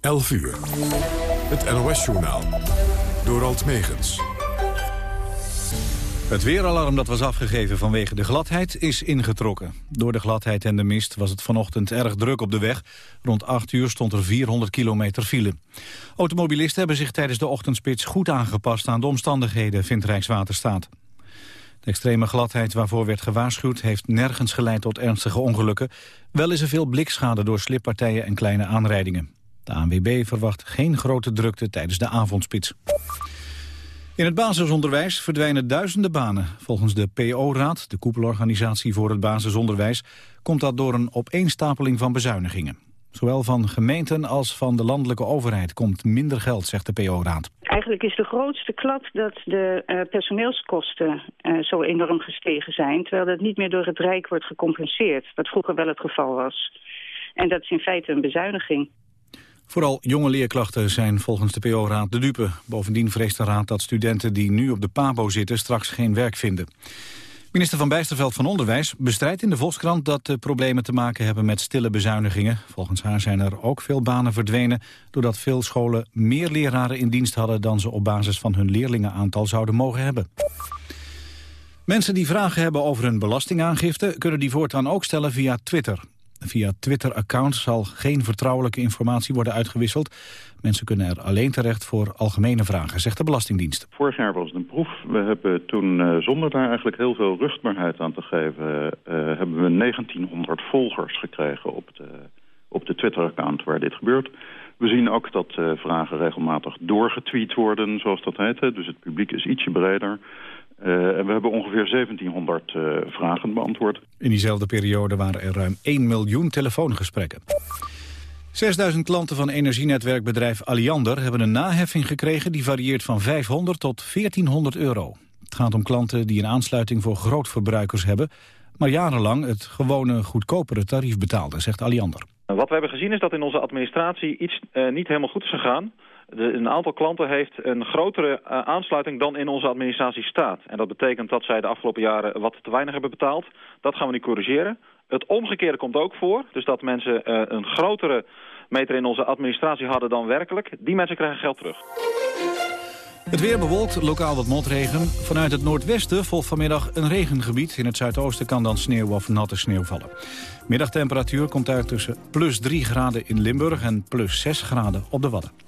11 uur. Het NOS-journaal. Door Alt Megens. Het weeralarm dat was afgegeven vanwege de gladheid is ingetrokken. Door de gladheid en de mist was het vanochtend erg druk op de weg. Rond 8 uur stond er 400 kilometer file. Automobilisten hebben zich tijdens de ochtendspits goed aangepast aan de omstandigheden, vindt Rijkswaterstaat. De extreme gladheid waarvoor werd gewaarschuwd heeft nergens geleid tot ernstige ongelukken. Wel is er veel blikschade door slippartijen en kleine aanrijdingen. De ANWB verwacht geen grote drukte tijdens de avondspits. In het basisonderwijs verdwijnen duizenden banen. Volgens de PO-raad, de koepelorganisatie voor het basisonderwijs... komt dat door een opeenstapeling van bezuinigingen. Zowel van gemeenten als van de landelijke overheid komt minder geld, zegt de PO-raad. Eigenlijk is de grootste klap dat de uh, personeelskosten uh, zo enorm gestegen zijn... terwijl dat niet meer door het Rijk wordt gecompenseerd, wat vroeger wel het geval was. En dat is in feite een bezuiniging. Vooral jonge leerklachten zijn volgens de PO-raad de dupe. Bovendien vreest de raad dat studenten die nu op de PABO zitten straks geen werk vinden. Minister Van Bijsterveld van Onderwijs bestrijdt in de Volkskrant dat de problemen te maken hebben met stille bezuinigingen. Volgens haar zijn er ook veel banen verdwenen doordat veel scholen meer leraren in dienst hadden dan ze op basis van hun leerlingenaantal zouden mogen hebben. Mensen die vragen hebben over hun belastingaangifte kunnen die voortaan ook stellen via Twitter. Via Twitter-accounts zal geen vertrouwelijke informatie worden uitgewisseld. Mensen kunnen er alleen terecht voor algemene vragen, zegt de Belastingdienst. Vorig jaar was het een proef. We hebben toen, uh, zonder daar eigenlijk heel veel rugbaarheid aan te geven... Uh, hebben we 1900 volgers gekregen op de, op de Twitter-account waar dit gebeurt. We zien ook dat uh, vragen regelmatig doorgetweet worden, zoals dat heet. Dus het publiek is ietsje breder. Uh, en we hebben ongeveer 1700 uh, vragen beantwoord. In diezelfde periode waren er ruim 1 miljoen telefoongesprekken. 6000 klanten van energienetwerkbedrijf Alliander hebben een naheffing gekregen die varieert van 500 tot 1400 euro. Het gaat om klanten die een aansluiting voor grootverbruikers hebben, maar jarenlang het gewone goedkopere tarief betaalden, zegt Alliander. Wat we hebben gezien is dat in onze administratie iets uh, niet helemaal goed is gegaan. Een aantal klanten heeft een grotere uh, aansluiting dan in onze administratie staat. En dat betekent dat zij de afgelopen jaren wat te weinig hebben betaald. Dat gaan we nu corrigeren. Het omgekeerde komt ook voor. Dus dat mensen uh, een grotere meter in onze administratie hadden dan werkelijk. Die mensen krijgen geld terug. Het weer bewolkt, lokaal wat motregen. Vanuit het noordwesten volgt vanmiddag een regengebied. In het zuidoosten kan dan sneeuw of natte sneeuw vallen. Middagtemperatuur komt uit tussen plus 3 graden in Limburg... en plus 6 graden op de Wadden.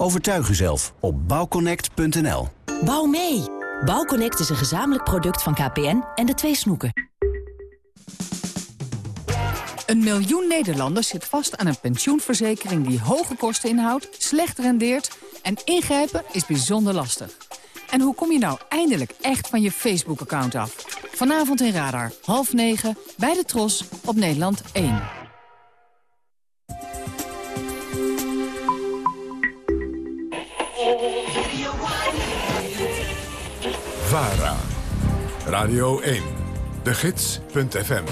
Overtuig uzelf op bouwconnect.nl. Bouw mee! Bouwconnect is een gezamenlijk product van KPN en de twee snoeken. Een miljoen Nederlanders zit vast aan een pensioenverzekering die hoge kosten inhoudt, slecht rendeert en ingrijpen is bijzonder lastig. En hoe kom je nou eindelijk echt van je Facebook-account af? Vanavond in Radar, half negen, bij de Tros, op Nederland 1. VARA, Radio 1, de gids.fm,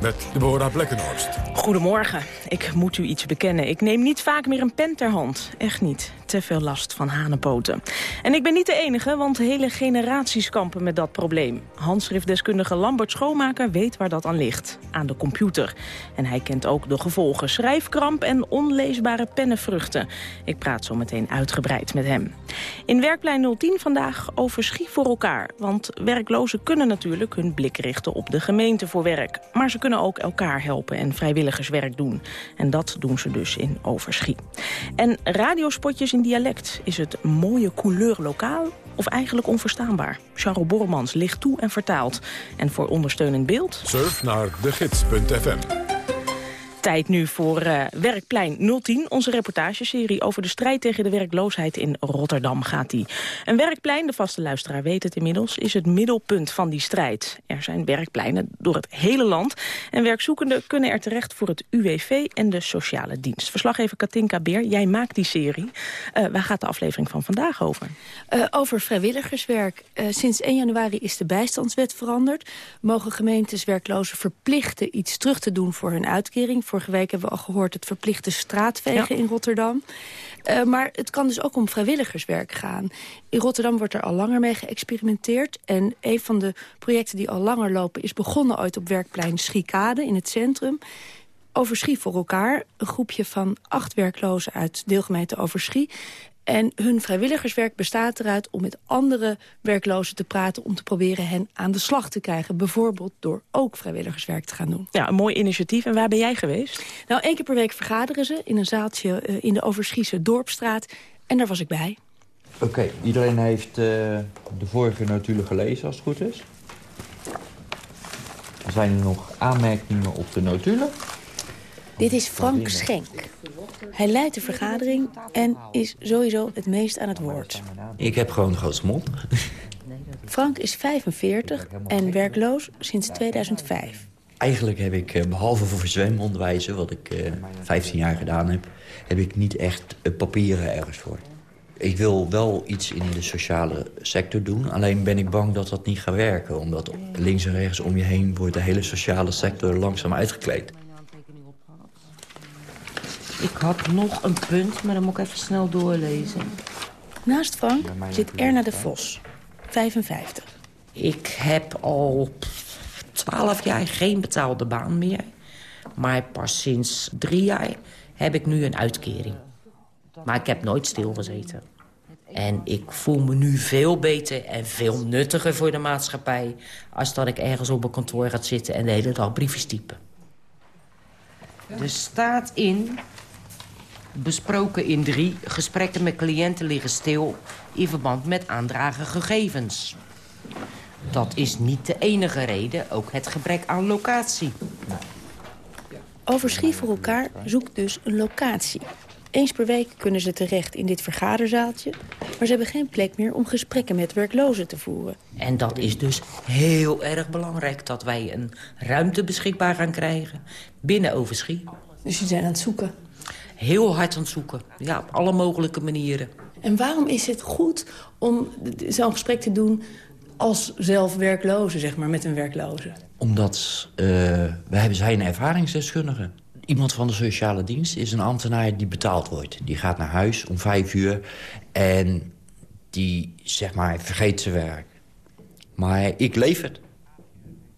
met Deborah Blekkenhorst. Goedemorgen. Ik moet u iets bekennen. Ik neem niet vaak meer een pen ter hand. Echt niet. Te veel last van hanenpoten. En ik ben niet de enige, want hele generaties kampen met dat probleem. Handschriftdeskundige Lambert Schoonmaker weet waar dat aan ligt. Aan de computer. En hij kent ook de gevolgen. Schrijfkramp en onleesbare pennenvruchten. Ik praat zo meteen uitgebreid met hem. In Werkplein 010 vandaag over schie voor elkaar. Want werklozen kunnen natuurlijk hun blik richten op de gemeente voor werk. Maar ze kunnen ook elkaar helpen en vrijwilligerswerk doen. En dat doen ze dus in Overschie. En radiospotjes in dialect. Is het mooie couleur lokaal of eigenlijk onverstaanbaar? Charles Bormans ligt toe en vertaalt. En voor ondersteunend beeld... Surf naar degids.fm. Tijd nu voor uh, Werkplein 010, onze reportageserie over de strijd tegen de werkloosheid in Rotterdam gaat die. Een werkplein, de vaste luisteraar weet het inmiddels, is het middelpunt van die strijd. Er zijn werkpleinen door het hele land en werkzoekenden kunnen er terecht voor het UWV en de sociale dienst. Verslaggever Katinka Beer, jij maakt die serie. Uh, waar gaat de aflevering van vandaag over? Uh, over vrijwilligerswerk. sinds 1 januari is de bijstandswet veranderd. Mogen gemeentes werklozen verplichten iets terug te doen voor hun uitkering Vorige week hebben we al gehoord het verplichte straatvegen in Rotterdam. Uh, maar het kan dus ook om vrijwilligerswerk gaan. In Rotterdam wordt er al langer mee geëxperimenteerd. En een van de projecten die al langer lopen... is begonnen ooit op werkplein Schiekade in het centrum. Overschie voor elkaar, een groepje van acht werklozen uit deelgemeente Overschie... En hun vrijwilligerswerk bestaat eruit om met andere werklozen te praten... om te proberen hen aan de slag te krijgen. Bijvoorbeeld door ook vrijwilligerswerk te gaan doen. Ja, een mooi initiatief. En waar ben jij geweest? Nou, één keer per week vergaderen ze in een zaaltje uh, in de Overschiese Dorpstraat. En daar was ik bij. Oké, okay, iedereen heeft uh, de vorige notulen gelezen als het goed is. Er zijn er nog aanmerkingen op de notulen. Dit is Frank Schenk. Hij leidt de vergadering en is sowieso het meest aan het woord. Ik heb gewoon een grootste mond. Frank is 45 en werkloos sinds 2005. Eigenlijk heb ik, eh, behalve voor zwemonderwijzen, wat ik uh, 15 jaar gedaan heb... heb ik niet echt papieren ergens voor. Ik wil wel iets in de sociale sector doen. Alleen ben ik bang dat dat niet gaat werken. Omdat links en rechts om je heen wordt de hele sociale sector langzaam uitgekleed. Ik had nog een punt, maar dan moet ik even snel doorlezen. Naast Frank zit Erna de Vos, 55. Ik heb al 12 jaar geen betaalde baan meer. Maar pas sinds drie jaar heb ik nu een uitkering. Maar ik heb nooit stilgezeten. En ik voel me nu veel beter en veel nuttiger voor de maatschappij... als dat ik ergens op een kantoor ga zitten en de hele dag briefjes typen. Er staat in besproken in drie. Gesprekken met cliënten liggen stil in verband met aandragen gegevens. Dat is niet de enige reden, ook het gebrek aan locatie. Overschie voor elkaar zoekt dus een locatie. Eens per week kunnen ze terecht in dit vergaderzaaltje... maar ze hebben geen plek meer om gesprekken met werklozen te voeren. En dat is dus heel erg belangrijk... dat wij een ruimte beschikbaar gaan krijgen binnen Overschie. Dus je zijn aan het zoeken? Heel hard aan het zoeken. Ja, op alle mogelijke manieren. En waarom is het goed om zo'n gesprek te doen als zelf werkloze, zeg maar, met een werkloze? Omdat uh, we zijn ervaringsdeskundigen. Iemand van de sociale dienst is een ambtenaar die betaald wordt. Die gaat naar huis om vijf uur en die, zeg maar, vergeet zijn werk. Maar ik leef het.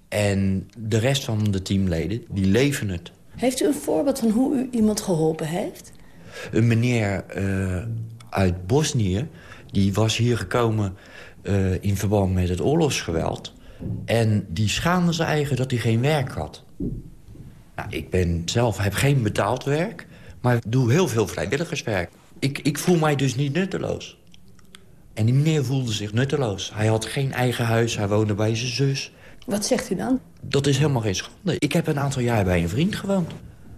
En de rest van de teamleden, die leven het. Heeft u een voorbeeld van hoe u iemand geholpen heeft? Een meneer uh, uit Bosnië, die was hier gekomen uh, in verband met het oorlogsgeweld. En die schaamde zijn eigen dat hij geen werk had. Nou, ik ben zelf, heb geen betaald werk, maar doe heel veel vrijwilligerswerk. Ik, ik voel mij dus niet nutteloos. En die meneer voelde zich nutteloos. Hij had geen eigen huis, hij woonde bij zijn zus. Wat zegt u dan? Dat is helemaal geen schande. Ik heb een aantal jaar bij een vriend gewoond.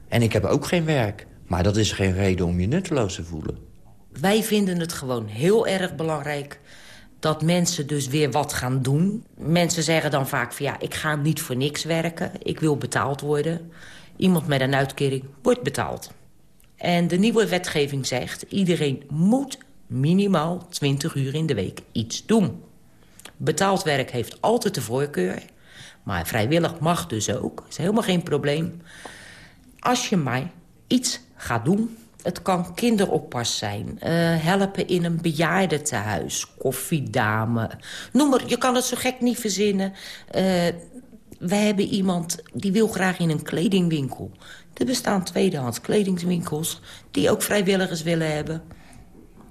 En ik heb ook geen werk. Maar dat is geen reden om je nutteloos te voelen. Wij vinden het gewoon heel erg belangrijk dat mensen dus weer wat gaan doen. Mensen zeggen dan vaak van ja, ik ga niet voor niks werken. Ik wil betaald worden. Iemand met een uitkering wordt betaald. En de nieuwe wetgeving zegt... iedereen moet minimaal 20 uur in de week iets doen. Betaald werk heeft altijd de voorkeur. Maar vrijwillig mag dus ook. Dat is helemaal geen probleem. Als je maar iets gaat doen... Het kan kinderoppas zijn, uh, helpen in een bejaardentehuis, koffiedame. Noem maar, je kan het zo gek niet verzinnen. Uh, we hebben iemand die wil graag in een kledingwinkel. Er bestaan tweedehands kledingwinkels die ook vrijwilligers willen hebben.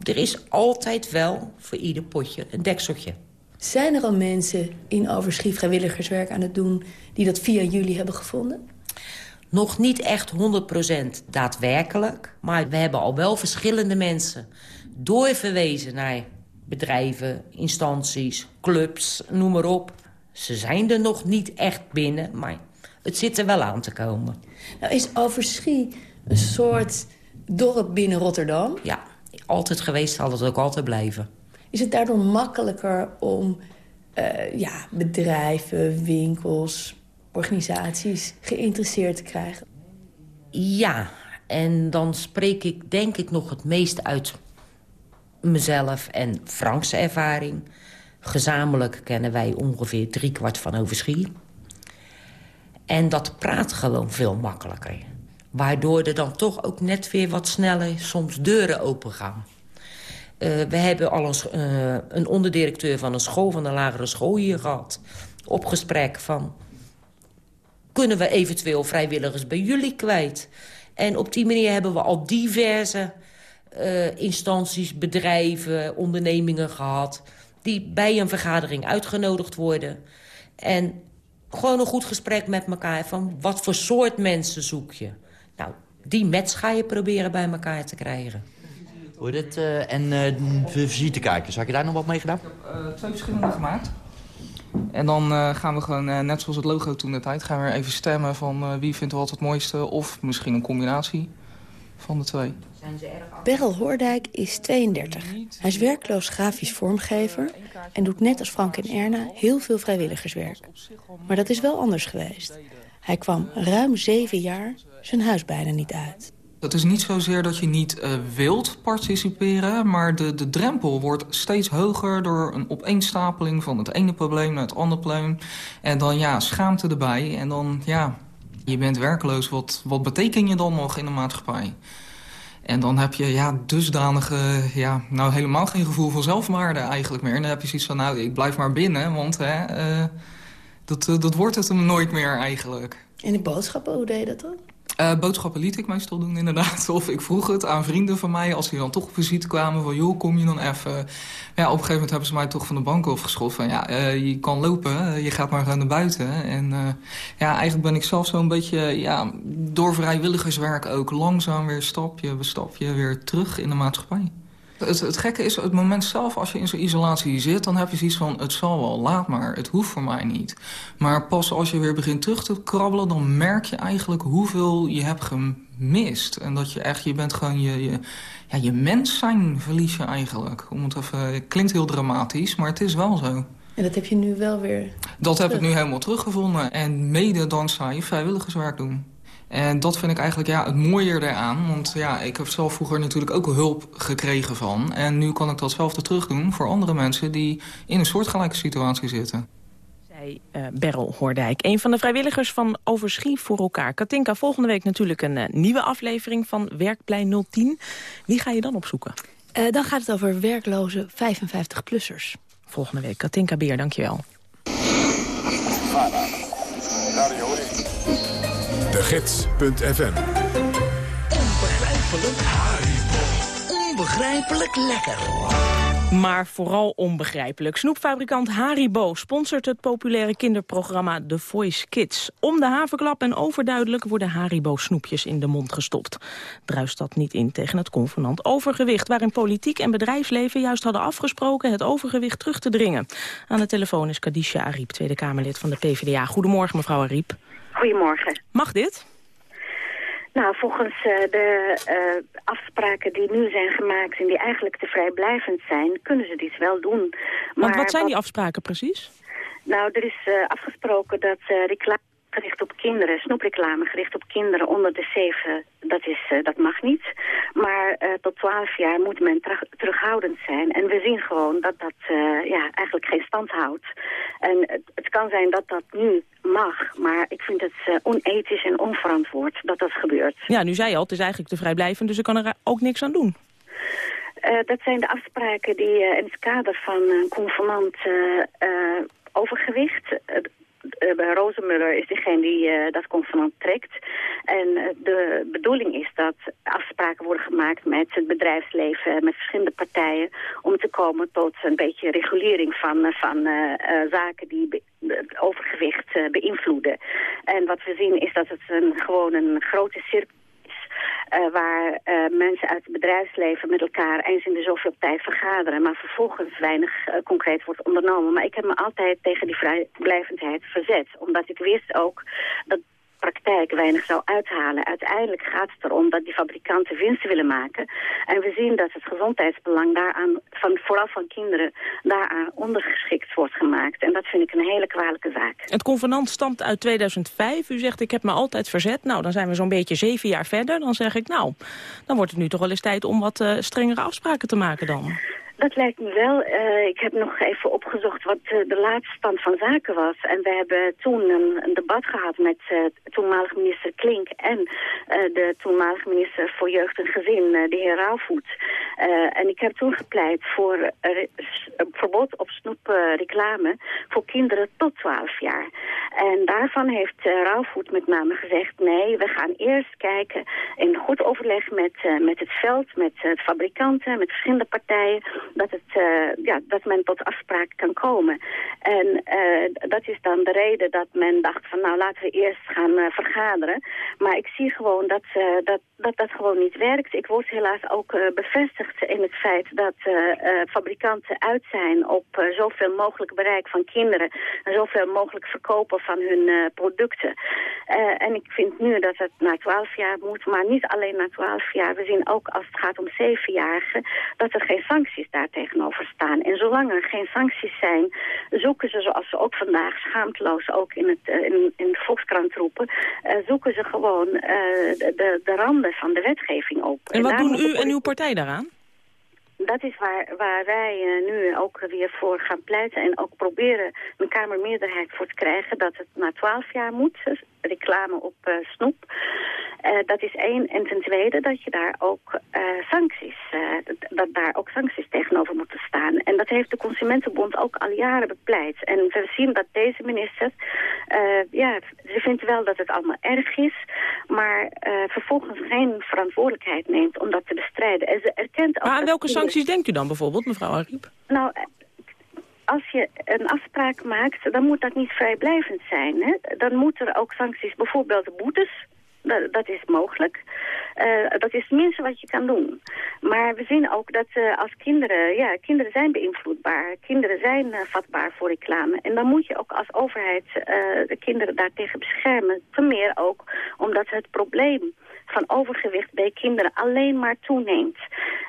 Er is altijd wel voor ieder potje een dekseltje. Zijn er al mensen in Overschie vrijwilligerswerk aan het doen... die dat via jullie hebben gevonden? Nog niet echt 100% daadwerkelijk. Maar we hebben al wel verschillende mensen doorverwezen naar bedrijven, instanties, clubs, noem maar op. Ze zijn er nog niet echt binnen, maar Het zit er wel aan te komen. Nou, is Overschie een soort dorp binnen Rotterdam? Ja, altijd geweest, zal het ook altijd blijven. Is het daardoor makkelijker om uh, ja, bedrijven, winkels, organisaties geïnteresseerd te krijgen? Ja, en dan spreek ik denk ik nog het meest uit mezelf en Frankse ervaring. Gezamenlijk kennen wij ongeveer driekwart van Overschie. En dat praat gewoon veel makkelijker. Waardoor er dan toch ook net weer wat sneller soms deuren open gaan. Uh, we hebben al een, uh, een onderdirecteur van een school, van een lagere school hier gehad. Op gesprek van, kunnen we eventueel vrijwilligers bij jullie kwijt? En op die manier hebben we al diverse uh, instanties, bedrijven, ondernemingen gehad... die bij een vergadering uitgenodigd worden. En gewoon een goed gesprek met elkaar van wat voor soort mensen zoek je. Nou, die match ga je proberen bij elkaar te krijgen. Hoe dit, uh, en uh, visitekaartjes, had je daar nog wat mee gedaan? Ik heb uh, twee verschillende gemaakt. En dan uh, gaan we gewoon, uh, net zoals het logo toen de tijd... gaan we even stemmen van uh, wie vindt wat het mooiste... of misschien een combinatie van de twee. Berrel Hoordijk is 32. Hij is werkloos grafisch vormgever... en doet net als Frank en Erna heel veel vrijwilligerswerk. Maar dat is wel anders geweest. Hij kwam ruim zeven jaar zijn huis bijna niet uit. Het is niet zozeer dat je niet uh, wilt participeren... maar de, de drempel wordt steeds hoger door een opeenstapeling... van het ene probleem naar het andere probleem. En dan ja, schaamte erbij. En dan, ja, je bent werkloos. Wat, wat betekent je dan nog in de maatschappij? En dan heb je ja, dusdanige, ja, nou helemaal geen gevoel van zelfwaarde eigenlijk meer. En dan heb je zoiets van, nou, ik blijf maar binnen, want hè, uh, dat, uh, dat wordt het hem nooit meer eigenlijk. En de boodschappen, hoe deed je dat dan? Uh, boodschappen liet ik meestal doen, inderdaad. Of ik vroeg het aan vrienden van mij, als die dan toch op visite kwamen... van, joh, kom je dan even... Ja, op een gegeven moment hebben ze mij toch van de bank afgeschoten. Van, ja, uh, je kan lopen, je gaat maar naar buiten. En uh, ja, eigenlijk ben ik zelf zo'n beetje... Ja, door vrijwilligerswerk ook langzaam weer stapje bij stapje weer terug in de maatschappij. Het, het gekke is, het moment zelf, als je in zo'n isolatie zit... dan heb je zoiets van, het zal wel, laat maar, het hoeft voor mij niet. Maar pas als je weer begint terug te krabbelen... dan merk je eigenlijk hoeveel je hebt gemist. En dat je echt, je bent gewoon je... je ja, je mens zijn verlies je eigenlijk. Om het even, het klinkt heel dramatisch, maar het is wel zo. En dat heb je nu wel weer Dat terug. heb ik nu helemaal teruggevonden. En mede dankzij vrijwilligerswerk doen. En dat vind ik eigenlijk ja, het mooier eraan. Want ja, ik heb zelf vroeger natuurlijk ook hulp gekregen van. En nu kan ik datzelfde terug doen voor andere mensen... die in een soortgelijke situatie zitten. Zij uh, Berrel Hoordijk, een van de vrijwilligers van Overschie voor elkaar. Katinka, volgende week natuurlijk een uh, nieuwe aflevering van Werkplein 010. Wie ga je dan opzoeken? Uh, dan gaat het over werkloze 55-plussers. Volgende week. Katinka Beer, dankjewel. Gids.fm Onbegrijpelijk Onbegrijpelijk lekker. Maar vooral onbegrijpelijk. Snoepfabrikant Haribo sponsort het populaire kinderprogramma The Voice Kids. Om de haverklap en overduidelijk worden Haribo snoepjes in de mond gestopt. Druist dat niet in tegen het convenant overgewicht... waarin politiek en bedrijfsleven juist hadden afgesproken het overgewicht terug te dringen. Aan de telefoon is Kadisha Ariep, Tweede Kamerlid van de PvdA. Goedemorgen, mevrouw Ariep. Goedemorgen. Mag dit? Nou, volgens uh, de uh, afspraken die nu zijn gemaakt en die eigenlijk te vrijblijvend zijn, kunnen ze dit wel doen. Maar Want wat zijn die afspraken precies? Nou, er is uh, afgesproken dat reclame gericht op kinderen, snoepreclame gericht op kinderen onder de zeven, dat, is, uh, dat mag niet. Maar uh, tot twaalf jaar moet men terughoudend zijn. En we zien gewoon dat dat uh, ja, eigenlijk geen stand houdt. En het, het, kan zijn dat dat nu mag, maar ik vind het onethisch en onverantwoord dat dat gebeurt. Ja, nu zei je al, het is eigenlijk te vrijblijvend, dus ik kan er ook niks aan doen. Dat zijn de afspraken die in het kader van een convenant overgewicht uh, Rozenmuller is degene die uh, dat convenant trekt. En uh, de bedoeling is dat afspraken worden gemaakt met het bedrijfsleven, met verschillende partijen, om te komen tot een beetje regulering van, van zaken die het overgewicht beïnvloeden. En wat we zien is dat het een, gewoon een grote cirkel is waar mensen uit het bedrijfsleven met elkaar eens in de zoveel tijd vergaderen, maar vervolgens weinig concreet wordt ondernomen. Maar ik heb me altijd tegen die vrijblijvendheid verzet, omdat ik wist ook dat praktijk weinig zou uithalen. Uiteindelijk gaat het erom dat die fabrikanten winst willen maken. En we zien dat het gezondheidsbelang daaraan, van, vooral van kinderen, daaraan ondergeschikt wordt gemaakt. En dat vind ik een hele kwalijke zaak. Het convenant stamt uit 2005. U zegt ik heb me altijd verzet. Nou, dan zijn we zo'n beetje zeven jaar verder. Dan zeg ik nou, dan wordt het nu toch wel eens tijd om wat uh, strengere afspraken te maken dan. Dat lijkt me wel. Uh, ik heb nog even opgezocht wat uh, de laatste stand van zaken was. En we hebben toen een, debat gehad met uh, toenmalig minister Klink... en de toenmalige minister voor Jeugd en Gezin, de heer Rauwvoet. en ik heb toen gepleit voor een verbod op snoepreclame voor kinderen tot 12 jaar. En daarvan heeft Rauwvoet met name gezegd... nee, we gaan eerst kijken in goed overleg met, met het veld, met fabrikanten, met verschillende partijen dat, het, uh, ja, dat men tot afspraak kan komen. En uh, dat is dan de reden dat men dacht van nou laten we eerst gaan uh, vergaderen. Maar ik zie gewoon dat, dat, dat dat gewoon niet werkt. Ik word helaas ook bevestigd in het feit dat fabrikanten uit zijn op zoveel mogelijk bereik van kinderen. En zoveel mogelijk verkopen van hun producten. en ik vind nu dat het na twaalf jaar moet, maar niet alleen na twaalf jaar. We zien ook als het gaat om zevenjarigen dat er geen sancties daar tegenover staan. En zolang er geen sancties zijn, zoeken ze, zoals ze ook vandaag schaamteloos ook in, het, uh, in, in de Volkskrant roepen, uh, zoeken ze gewoon uh, de, de randen van de wetgeving op. En, en wat doen u en uw partij daaraan? dat is waar, waar wij nu ook weer voor gaan pleiten en ook proberen een Kamermeerderheid voor te krijgen dat het na twaalf jaar moet, reclame op uh, snoep. Uh, dat is één. En ten tweede dat je daar ook sancties, dat daar ook sancties tegenover moeten staan. En dat heeft de Consumentenbond ook al jaren bepleit. En we zien dat deze minister, ja, ze vindt wel dat het allemaal erg is, maar vervolgens geen verantwoordelijkheid neemt om dat te bestrijden. En ze erkent ook... Maar aan welke sancties sancties denkt u dan bijvoorbeeld, mevrouw Ariep? Nou, als je een afspraak maakt, dan moet dat niet vrijblijvend zijn. Hè? Dan moeten er ook sancties, bijvoorbeeld boetes. Dat, is mogelijk. Uh, dat is het minste wat je kan doen. Maar we zien ook dat uh, als kinderen, ja, kinderen zijn beïnvloedbaar. Kinderen zijn uh, vatbaar voor reclame. En dan moet je ook als overheid de kinderen daartegen beschermen. Ten meer ook omdat het probleem van overgewicht bij kinderen alleen maar toeneemt.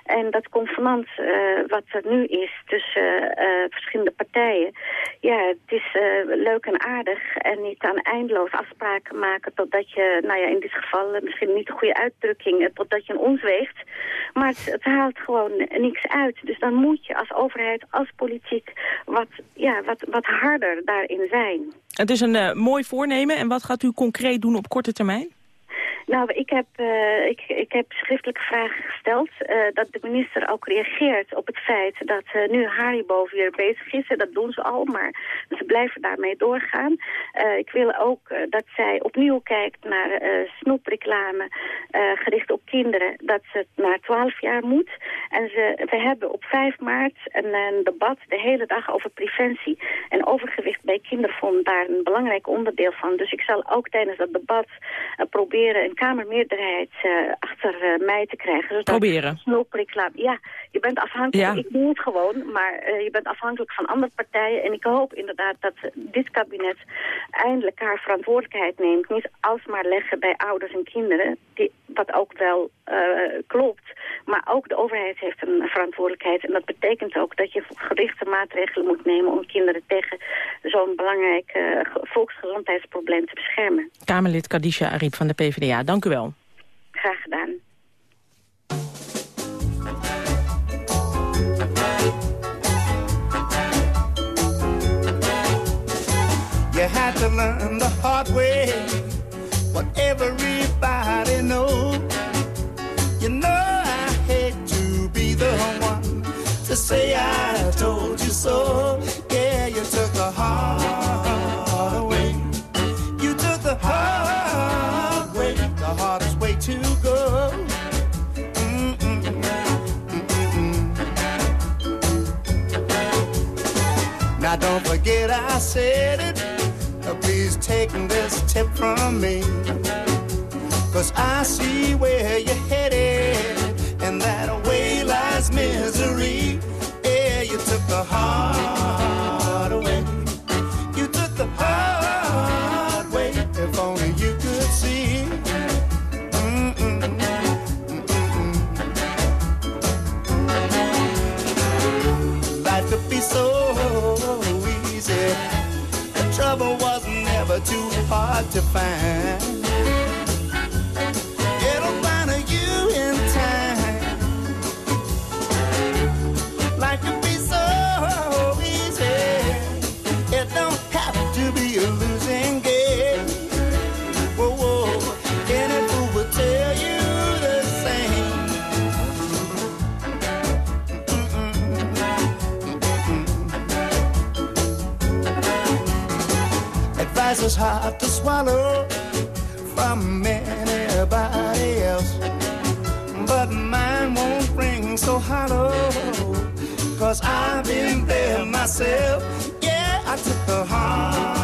En dat convenant uh, wat er nu is tussen uh, verschillende partijen... ja, het is uh, leuk en aardig en je kan eindeloos afspraken maken... totdat je, nou ja, in dit geval misschien niet de goede uitdrukking... totdat je een ons weegt. Maar het, het, haalt gewoon niks uit. Dus dan moet je als overheid, als politiek... wat, ja, wat, wat harder daarin zijn. Het is een mooi voornemen. En wat gaat u concreet doen op korte termijn? Nou, ik heb, uh, ik, ik heb schriftelijke vragen gesteld. Uh, dat de minister ook reageert op het feit dat uh, nu Haribo weer bezig is. En dat doen ze al, maar ze blijven daarmee doorgaan. ik wil ook dat zij opnieuw kijkt naar snoepreclame gericht op kinderen. Dat ze naar 12 jaar moet. En ze, we hebben op 5 maart een, een debat de hele dag over preventie. En overgewicht bij kinderen vond daar een belangrijk onderdeel van. Dus ik zal ook tijdens dat debat proberen een kamermeerderheid uh, achter uh, mij te krijgen. Zodat Proberen. Ja, je bent afhankelijk. Ja. Ik doe het gewoon, maar uh, je bent afhankelijk van andere partijen. En ik hoop inderdaad dat dit kabinet eindelijk haar verantwoordelijkheid neemt. Niet alsmaar leggen bij ouders en kinderen, die, wat ook wel klopt. Maar ook de overheid heeft een verantwoordelijkheid. En dat betekent ook dat je gerichte maatregelen moet nemen om kinderen tegen zo'n belangrijk volksgezondheidsprobleem te beschermen. Kamerlid Kadisha Ariep van de PvdA, dank u wel. Graag gedaan. You had to learn the hard way what everybody knows. You know I hate to be the one to say I told you so. Don't forget I said it. Uh, please take this tip from me. Cause I see where you're hard to find. Swallow from anybody else. But mine won't ring so hollow. Cause I've been there myself. Yeah, I took the heart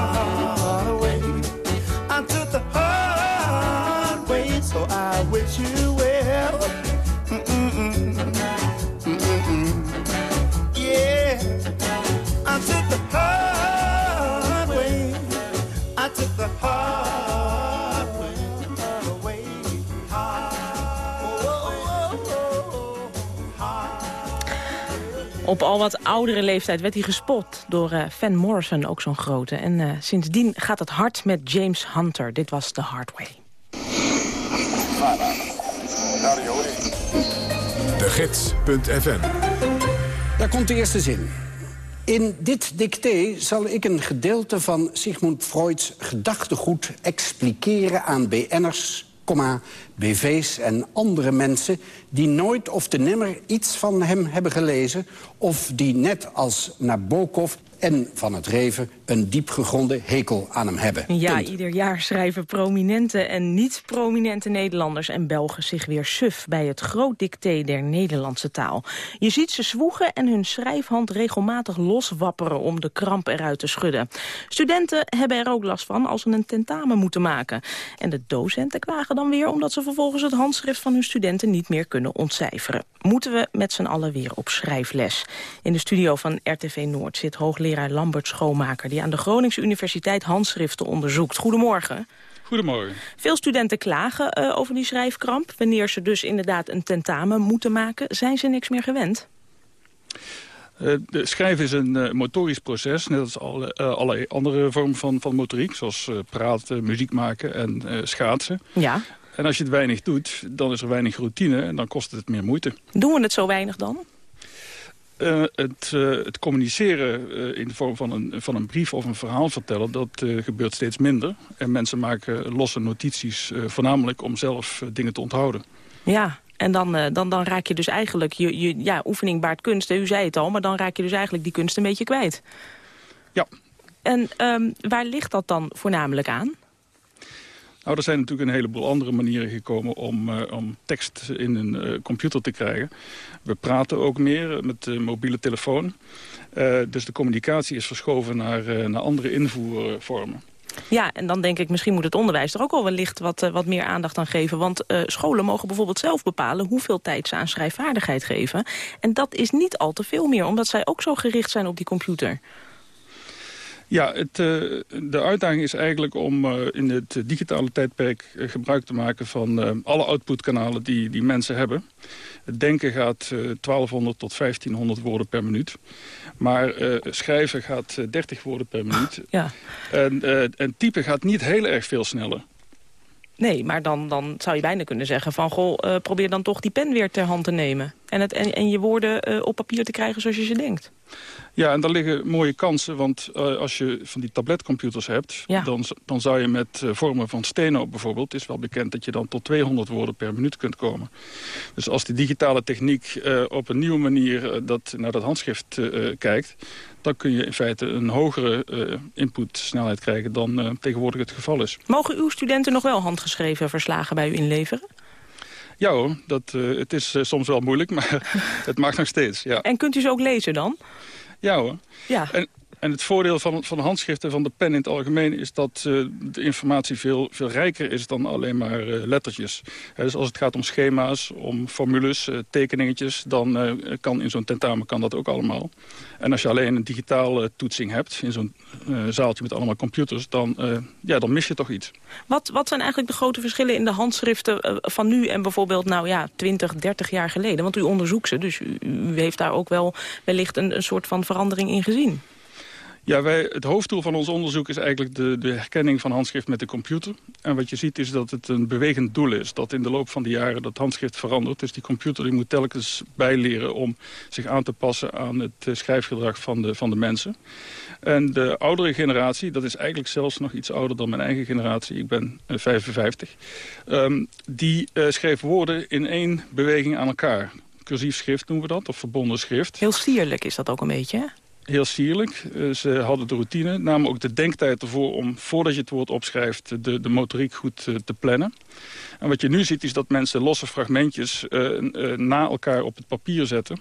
Op al wat oudere leeftijd werd hij gespot door eh, Van Morrison, ook zo'n grote. En eh, sindsdien gaat het hard met James Hunter. Dit was The Hard Way. De Gids.fm Daar komt de eerste zin. In dit dicté zal ik een gedeelte van Sigmund Freuds gedachtegoed expliceren aan BN'ers, BV's en andere mensen die nooit of te nimmer iets van hem hebben gelezen... of die net als Nabokov en Van het Reven een diepgegronde hekel aan hem hebben. Ja, ieder jaar schrijven prominente en niet-prominente Nederlanders en Belgen zich weer suf bij het groot dicté der Nederlandse taal. Je ziet ze zwoegen en hun schrijfhand regelmatig loswapperen om de kramp eruit te schudden. Studenten hebben er ook last van als ze een tentamen moeten maken. En de docenten klagen dan weer omdat ze vervolgens het handschrift van hun studenten niet meer kunnen ontcijferen. Moeten we met z'n allen weer op schrijfles. In de studio van RTV Noord zit hoogleraar Lambert Schoonmaker... die aan de Groningse Universiteit handschriften onderzoekt. Goedemorgen. Goedemorgen. Veel studenten klagen uh, over die schrijfkramp. Wanneer ze dus inderdaad een tentamen moeten maken... zijn ze niks meer gewend? Uh, de schrijven is een uh, motorisch proces, net als alle, uh, allerlei andere vormen van, van motoriek... zoals praten, muziek maken en schaatsen. Ja. En als je het weinig doet, dan is er weinig routine en dan kost het meer moeite. Doen we het zo weinig dan? Uh, het, uh, het, communiceren uh, in de vorm van een, van een brief of een verhaal vertellen... dat gebeurt steeds minder. En mensen maken losse notities voornamelijk om zelf dingen te onthouden. Ja, en dan, dan, dan raak je dus eigenlijk... Je, je, ja, oefening baart kunst, u zei het al... maar dan raak je dus eigenlijk die kunst een beetje kwijt. Ja. En um, waar ligt dat dan voornamelijk aan? Nou, er zijn natuurlijk een heleboel andere manieren gekomen om, uh, om tekst in een uh, computer te krijgen. We praten ook meer met de mobiele telefoon. Uh, dus de communicatie is verschoven naar, naar andere invoervormen. Ja, en dan denk ik, misschien moet het onderwijs er ook al wellicht wat, wat meer aandacht aan geven. Want scholen mogen bijvoorbeeld zelf bepalen hoeveel tijd ze aan schrijfvaardigheid geven. En dat is niet al te veel meer, omdat zij ook zo gericht zijn op die computer. Ja, het, uh, de uitdaging is eigenlijk om uh, in het digitale tijdperk uh, gebruik te maken van alle outputkanalen die, die mensen hebben. Het denken gaat 1200 tot 1500 woorden per minuut. Maar schrijven gaat 30 woorden per minuut. Ja. En, en typen gaat niet heel erg veel sneller. Nee, maar dan, dan zou je bijna kunnen zeggen van... goh, probeer dan toch die pen weer ter hand te nemen. En, het, en, en je woorden op papier te krijgen zoals je ze denkt. Ja, en daar liggen mooie kansen, want uh, als je van die tabletcomputers hebt... Ja. Dan, dan zou je met uh, vormen van steno bijvoorbeeld... is wel bekend dat je dan tot 200 woorden per minuut kunt komen. Dus als die digitale techniek uh, op een nieuwe manier dat, naar dat handschrift kijkt... dan kun je in feite een hogere inputsnelheid krijgen dan tegenwoordig het geval is. Mogen uw studenten nog wel handgeschreven verslagen bij u inleveren? Ja hoor, dat, het is soms wel moeilijk, maar het mag nog steeds. Ja. En kunt u ze ook lezen dan? Ja hoor. Ja. En En het voordeel van, van handschriften van de pen in het algemeen... is dat uh, de informatie veel, veel rijker is dan alleen maar uh, lettertjes. dus als het gaat om schema's, om formules, uh, tekeningetjes... dan kan in zo'n tentamen kan dat ook allemaal. En als je alleen een digitale toetsing hebt... in zo'n zaaltje met allemaal computers... Dan, ja, dan mis je toch iets. Wat, wat zijn eigenlijk de grote verschillen in de handschriften van nu... en bijvoorbeeld nou ja, 20, 30 jaar geleden? Want u onderzoekt ze, dus u, u heeft daar ook wel wellicht een, een soort van verandering in gezien. Ja, het hoofddoel van ons onderzoek is eigenlijk de, de herkenning van handschrift met de computer. En wat je ziet is dat het een bewegend doel is. Dat in de loop van de jaren dat handschrift verandert. Dus die computer die moet telkens bijleren om zich aan te passen aan het eh, schrijfgedrag van de, van de mensen. En de oudere generatie, dat is eigenlijk zelfs nog iets ouder dan mijn eigen generatie. Ik ben 55. Uh, um, die uh, schreef woorden in één beweging aan elkaar. Cursief schrift noemen we dat, of verbonden schrift. Heel sierlijk is dat ook een beetje, hè? Heel sierlijk. Eh, ze hadden de routine, namen ook de denktijd ervoor... om voordat je het woord opschrijft de, de motoriek goed eh, te plannen. En wat je nu ziet is dat mensen losse fragmentjes uh, na elkaar op het papier zetten.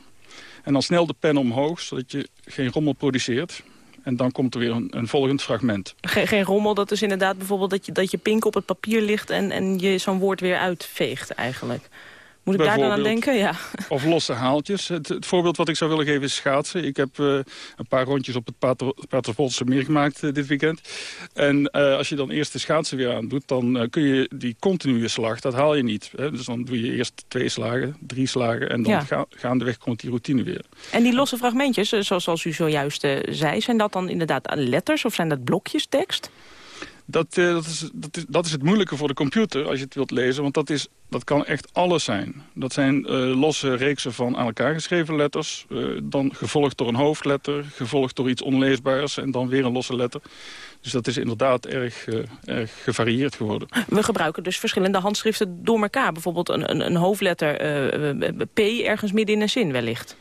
En dan snel de pen omhoog, zodat je geen rommel produceert. En dan komt er weer een, een volgend fragment. Geen, geen, rommel, dat is inderdaad bijvoorbeeld dat je, dat je pink op het papier ligt... en, en je zo'n woord weer uitveegt eigenlijk. Moet ik daar dan aan denken? Ja. Of losse haaltjes. Het, het, voorbeeld wat ik zou willen geven is schaatsen. Ik heb uh, een paar rondjes op het Pater, Patervolse meer gemaakt uh, dit weekend. En uh, als je dan eerst de schaatsen weer aan doet... dan kun je die continue slag, dat haal je niet. Hè? Dus dan doe je eerst twee slagen, drie slagen... en dan ja. ga, gaandeweg komt die routine weer. En die losse fragmentjes, zoals, zoals u zojuist zei... zijn dat dan inderdaad letters of zijn dat blokjes tekst? Dat, uh, dat, is, dat, is, dat is het moeilijke voor de computer als je het wilt lezen. Want dat, is, dat kan echt alles zijn. Dat zijn uh, losse reeksen van aan elkaar geschreven letters. Uh, dan gevolgd door een hoofdletter. Gevolgd door iets onleesbaars. En dan weer een losse letter. Dus dat is inderdaad erg, erg gevarieerd geworden. We gebruiken dus verschillende handschriften door elkaar. Bijvoorbeeld een, een, een hoofdletter P ergens midden in een zin wellicht.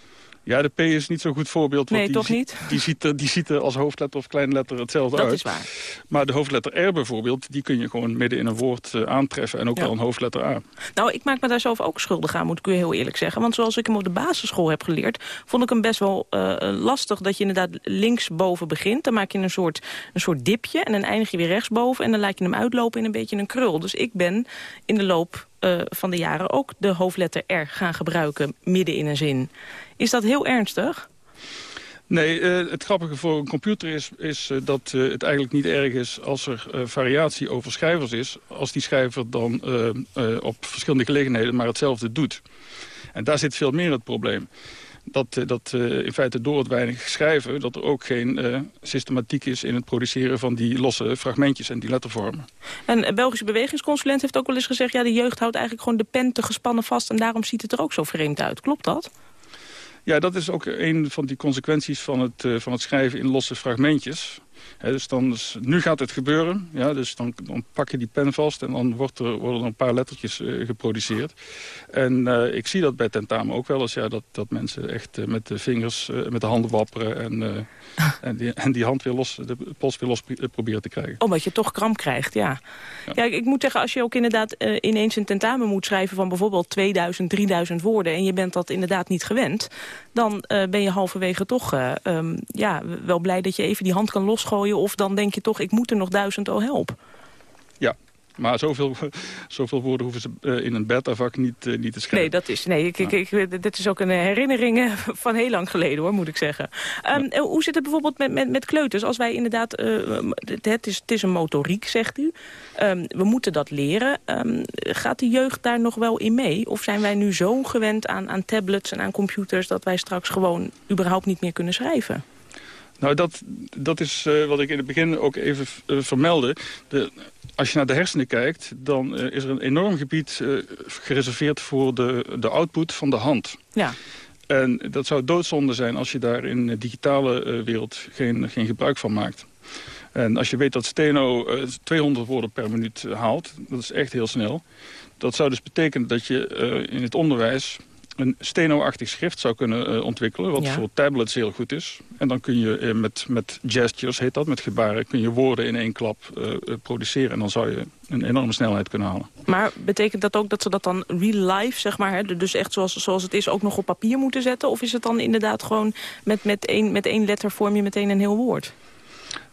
Ja, de P is niet zo'n goed voorbeeld. Nee, die toch niet? Die ziet, er, die ziet er als hoofdletter of kleinletter hetzelfde dat uit. Dat is waar. Maar de hoofdletter R bijvoorbeeld, die kun je gewoon midden in een woord uh, aantreffen. En ook ja. wel een hoofdletter A. Nou, ik maak me daar zelf ook schuldig aan, moet ik u heel eerlijk zeggen. Want zoals ik hem op de basisschool heb geleerd... vond ik hem best wel uh, lastig dat je inderdaad linksboven begint. Dan maak je een soort, een soort dipje en dan eindig je weer rechtsboven. En dan laat je hem uitlopen in een beetje een krul. Dus ik ben in de loop uh, van de jaren ook de hoofdletter R gaan gebruiken midden in een zin. Is dat heel ernstig? Nee, uh, het grappige voor een computer is, is uh, dat uh, het eigenlijk niet erg is als er variatie over schrijvers is. Als die schrijver dan op verschillende gelegenheden maar hetzelfde doet. En daar zit veel meer het probleem. Dat, dat in feite door het weinig schrijven... dat er ook geen systematiek is in het produceren van die losse fragmentjes en die lettervormen. Een Belgische bewegingsconsulent heeft ook wel eens gezegd... ja, de jeugd houdt eigenlijk gewoon de pen te gespannen vast... en daarom ziet het er ook zo vreemd uit. Klopt dat? Ja, dat is ook een van die consequenties van het, uh, van het schrijven in losse fragmentjes. He, dus dan is, nu gaat het gebeuren. Ja, dus dan, dan, pak je die pen vast en dan wordt er, worden er een paar lettertjes uh, geproduceerd. En uh, ik zie dat bij tentamen ook wel eens. Ja, dat, dat mensen echt uh, met de vingers, met de handen wapperen. En, en, die, en die hand weer los, de pols weer los proberen te krijgen. Omdat je toch kramp krijgt, ja. ja. ja ik moet zeggen, als je ook inderdaad ineens een tentamen moet schrijven... van bijvoorbeeld 2000, 3000 woorden... en je bent dat inderdaad niet gewend... dan ben je halverwege toch um, ja, wel blij dat je even die hand kan of dan denk je toch, ik moet er nog duizend, oh help. Ja, maar zoveel, zoveel woorden hoeven ze uh, in een beta-vak niet, uh, niet te schrijven. Nee, dat is, nee ik, ik, ik, dit is ook een herinnering van heel lang geleden, hoor, moet ik zeggen. Um, ja. Hoe zit het bijvoorbeeld met, met, met kleuters? Als wij inderdaad, uh, het, is, het is een motoriek, zegt u. Um, we moeten dat leren. Um, gaat de jeugd daar nog wel in mee? Of zijn wij nu zo gewend aan, aan tablets en aan computers... dat wij straks gewoon überhaupt niet meer kunnen schrijven? Nou, dat, dat is uh, wat ik in het begin ook even uh, vermeldde. De, als je naar de hersenen kijkt, dan uh, is er een enorm gebied gereserveerd voor de, de output van de hand. Ja. En dat zou doodzonde zijn als je daar in de digitale wereld geen, geen gebruik van maakt. En als je weet dat Steno 200 woorden per minuut haalt, dat is echt heel snel. Dat zou dus betekenen dat je in het onderwijs een steno-achtig schrift zou kunnen eh, ontwikkelen... wat Ja. voor tablets heel goed is. En dan kun je eh, met, met gestures, heet dat, met gebaren... kun je woorden in één klap eh, produceren. En dan zou je een enorme snelheid kunnen halen. Maar betekent dat ook dat ze dat dan real life, zeg maar... Hè, dus echt zoals, zoals het is, ook nog op papier moeten zetten? Of is het dan inderdaad gewoon met, met, één, met één letter vorm je meteen een heel woord?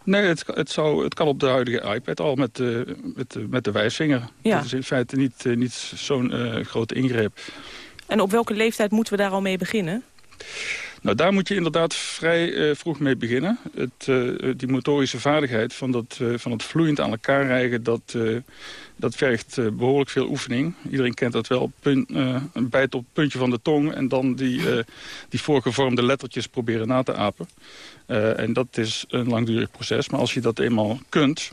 Nee, het, het, zou, het kan op de huidige iPad al met, de met, de met de wijsvinger. Ja. Dat is in feite niet, niet zo'n grote ingreep. En op welke leeftijd moeten we daar al mee beginnen? Nou, daar moet je inderdaad vrij eh, vroeg mee beginnen. Het, eh, die motorische vaardigheid van, dat, eh, van het vloeiend aan elkaar rijgen... dat, dat vergt eh, behoorlijk veel oefening. Iedereen kent dat wel. Punt, een bijt op het puntje van de tong... en dan die, die voorgevormde lettertjes proberen na te apen. En dat is een langdurig proces. Maar als je dat eenmaal kunt...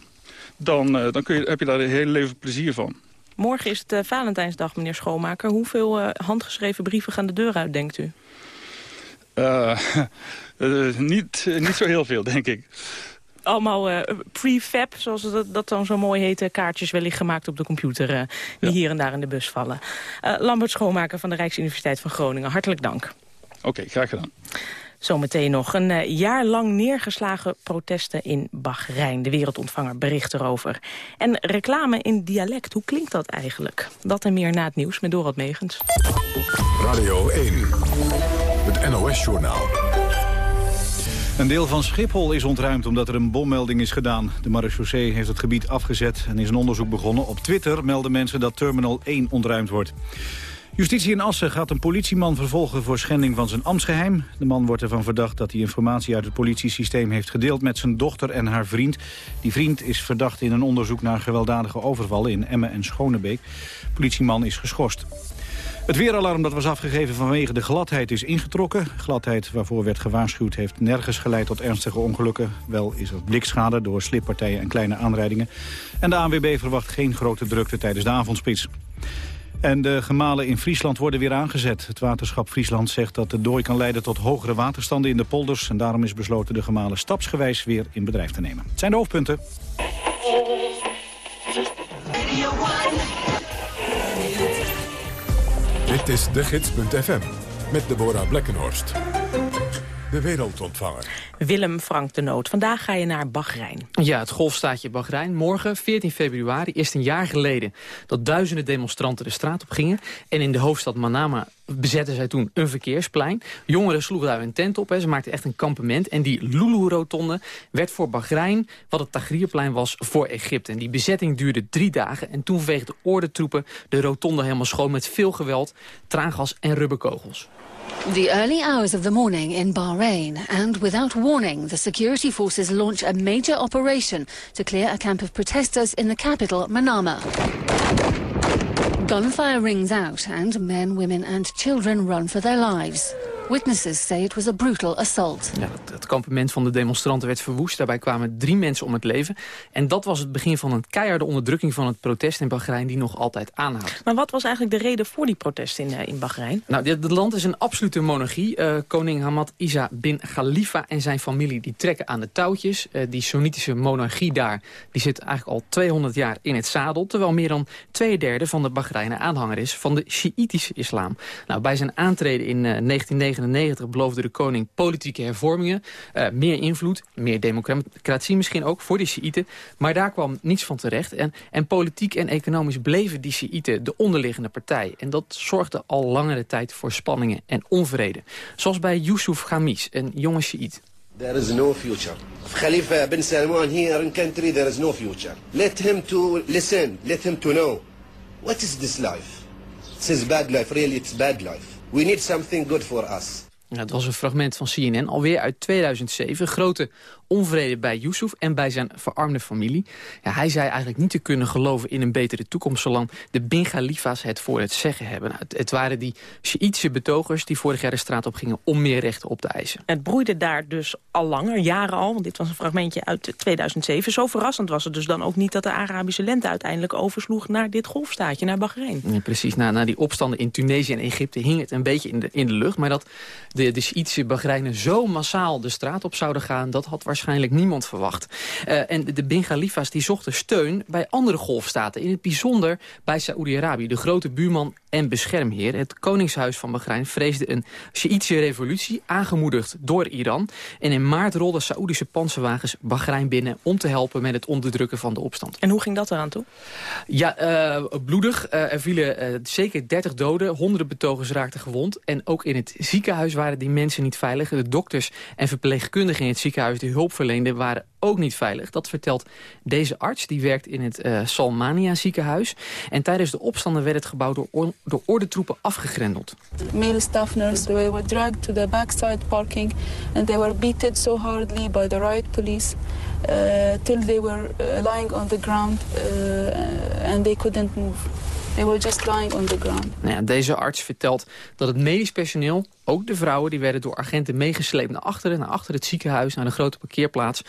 dan, dan kun je, heb je daar een hele leven plezier van. Morgen is het eh, Valentijnsdag, meneer Schoonmaker. Hoeveel eh, handgeschreven brieven gaan de deur uit, denkt u? Eh, niet, niet zo heel veel, denk ik. Allemaal prefab, zoals dat, dat dan zo mooi heet, kaartjes wellicht gemaakt op de computer... die hier en daar in de bus vallen. Lambert Schoonmaker van de Rijksuniversiteit van Groningen, hartelijk dank. Oké, graag gedaan. Zometeen nog een eh, jaar lang neergeslagen protesten in Bahrein. De wereldontvanger bericht erover. En reclame in dialect, hoe klinkt dat eigenlijk? Dat en meer na het nieuws met Dorot Megens. Radio 1, het NOS-journaal. Een deel van Schiphol is ontruimd omdat er een bommelding is gedaan. De marechaussee heeft het gebied afgezet en is een onderzoek begonnen. Op Twitter melden mensen dat Terminal 1 ontruimd wordt. Justitie in Assen gaat een politieman vervolgen voor schending van zijn ambtsgeheim. De man wordt ervan verdacht dat hij informatie uit het politiesysteem heeft gedeeld met zijn dochter en haar vriend. Die vriend is verdacht in een onderzoek naar gewelddadige overvallen in Emmen en Schonebeek. Politieman is geschorst. Het weeralarm dat was afgegeven vanwege de gladheid is ingetrokken. Gladheid waarvoor werd gewaarschuwd heeft nergens geleid tot ernstige ongelukken. Wel is er blikschade door slippartijen en kleine aanrijdingen. En de ANWB verwacht geen grote drukte tijdens de avondspits. En de gemalen in Friesland worden weer aangezet. Het waterschap Friesland zegt dat de dooi kan leiden tot hogere waterstanden in de polders. En daarom is besloten de gemalen stapsgewijs weer in bedrijf te nemen. Het zijn de hoofdpunten. Dit is de gids.fm met Deborah Blekkenhorst. De wereldontvanger. Willem Frank de Noot, vandaag ga je naar Bahrein. Ja, het golfstaatje Bahrein. Morgen, 14 februari, is het een jaar geleden... dat duizenden demonstranten de straat op gingen. En in de hoofdstad Manama bezetten zij toen een verkeersplein. Jongeren sloegen daar hun tent op. Hè. Ze maakten echt een kampement. En die Lulu-rotonde werd voor Bahrein wat het Tahrirplein was voor Egypte. En die bezetting duurde drie dagen. En toen veegden ordentroepen de rotonde helemaal schoon... met veel geweld, traangas en rubberkogels. The early hours of the morning in Bahrain, and without warning, the security forces launch a major operation to clear a camp of protesters in the capital, Manama. Gunfire rings out, and men, women, and children run for their lives. Witnesses say it was a brutal assault. Ja, het, het kampement van de demonstranten werd verwoest. Daarbij kwamen drie mensen om het leven. En dat was het begin van een keiharde onderdrukking van het protest in Bahrein... die nog altijd aanhoudt. Maar wat was eigenlijk de reden voor die protesten in, eh, in Bahrein? Nou, dit het land is een absolute monarchie. Eh, koning Hamad Isa bin Khalifa en zijn familie die trekken aan de touwtjes. Eh, die Soenitische monarchie daar die zit eigenlijk al 200 jaar in het zadel... terwijl meer dan twee derde van de Bahreinen aanhanger is van de Sjiïtische islam. Nou, bij zijn aantreden in eh, 1999 beloofde de koning politieke hervormingen... eh, meer invloed, meer democratie misschien ook voor die Sjiïten. Maar daar kwam niets van terecht. En, en politiek en economisch bleven die Sjiïten de onderliggende partij. En dat zorgde al langere tijd voor spanningen en onvrede. Zoals bij Yusuf Ghamis, een jonge Sjiït. There is no future. Khalifa bin Salman here in country, there is no future. Let him to listen, let him to know. What is this life? It's his bad life, really it's bad life. We need something good for us. Ja, het was een fragment van CNN, alweer uit 2007. Grote onvrede bij Yusuf en bij zijn verarmde familie. Ja, hij zei eigenlijk niet te kunnen geloven in een betere toekomst... zolang de Bin Khalifa's het voor het zeggen hebben. Nou, het, het waren die Sjiïtische betogers die vorig jaar de straat op gingen... om meer rechten op te eisen. Het broeide daar dus al langer, jaren al, want dit was een fragmentje uit 2007. Zo verrassend was het dus dan ook niet dat de Arabische lente uiteindelijk oversloeg naar dit golfstaatje, naar Bahrein. Ja, precies, na, na die opstanden in Tunesië en Egypte hing het een beetje in de, in de lucht. Maar dat de de, Sjiitische Bahreinen zo massaal de straat op zouden gaan... dat had waarschijnlijk niemand verwacht. Uh, en de Bin Khalifa's die zochten steun bij andere golfstaten. In het bijzonder bij Saoedi-Arabië, de grote buurman en beschermheer. Het Koningshuis van Bahrein vreesde een Sjiitische revolutie, aangemoedigd door Iran. En in maart rolden Saoedische panzerwagens Bahrein binnen... om te helpen met het onderdrukken van de opstand. En hoe ging dat eraan toe? Ja, uh, bloedig. Uh, er vielen uh, zeker 30 doden, honderden betogers raakten gewond. En ook in het ziekenhuis waren die mensen niet veilig. De dokters en verpleegkundigen in het ziekenhuis die hulp verleenden... waren ook niet veilig. Dat vertelt deze arts, die werkt in het uh, Salmania ziekenhuis. En tijdens de opstanden werd het gebouw door, door ordentroepen afgegrendeld. Male staff nurse they were dragged to the backside parking and they were beaten so hardly by the riot police uh, till they were uh, lying on the ground and they couldn't move. They were just lying on the ground. Nou ja, deze arts vertelt dat het medisch personeel, ook de vrouwen... die werden door agenten meegesleept naar achteren, naar achter het ziekenhuis... naar de grote parkeerplaats.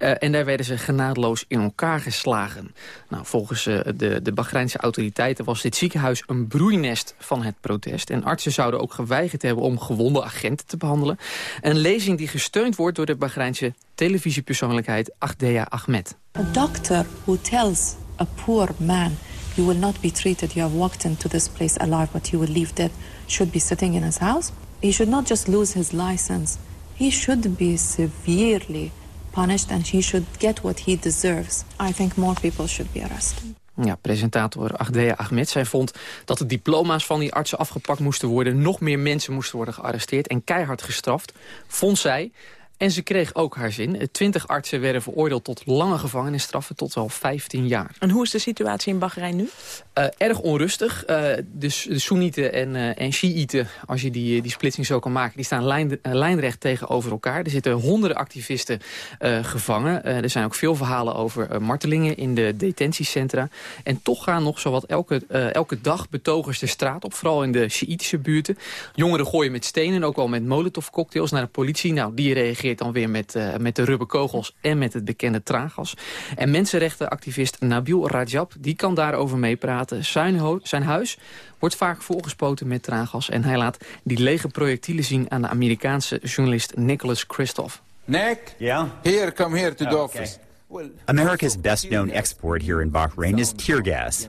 Uh, en daar werden ze genadeloos in elkaar geslagen. Nou, volgens uh, de, de Bahreinse autoriteiten was dit ziekenhuis een broeinest van het protest. En artsen zouden ook geweigerd hebben om gewonde agenten te behandelen. Een lezing die gesteund wordt door de Bahreinse televisiepersoonlijkheid Agdea Ahmed. A doctor who tells a poor man you will not be treated. You have walked into this place alive, but you will leave dead. Should be sitting in his house. He should not just lose his license. He should be severely punished and he should get what he deserves. I think more people should be arrested. Ja, presentator Agdea Ahmed. Zij vond dat de diploma's van die artsen afgepakt moesten worden. Nog meer mensen moesten worden gearresteerd en keihard gestraft. Vond zij. En ze kreeg ook haar zin. Twintig artsen werden veroordeeld tot lange gevangenisstraffen, tot wel 15 jaar. En hoe is de situatie in Bahrein nu? Uh, erg onrustig. Uh, de, de Soenieten en, uh, en Shiiten, als je die, die splitsing zo kan maken... die staan lijn, lijnrecht tegenover elkaar. Er zitten honderden activisten gevangen. er zijn ook veel verhalen over martelingen in de detentiecentra. En toch gaan nog zowat elke, elke dag betogers de straat op. Vooral in de Shiïtische buurten. Jongeren gooien met stenen, ook wel met molotovcocktails naar de politie. Nou, die reageert dan weer met, uh, met de rubberkogels en met het bekende traangas. En mensenrechtenactivist Nabil Rajab, die kan daarover meepraten. Zijn, zijn huis wordt vaak volgespoten met traangas. En hij laat die lege projectielen zien aan de Amerikaanse journalist Nicholas Christoph. Nick? Yeah? Here, come here to the Oh, office. America's best known export here in Bahrain is tear gas.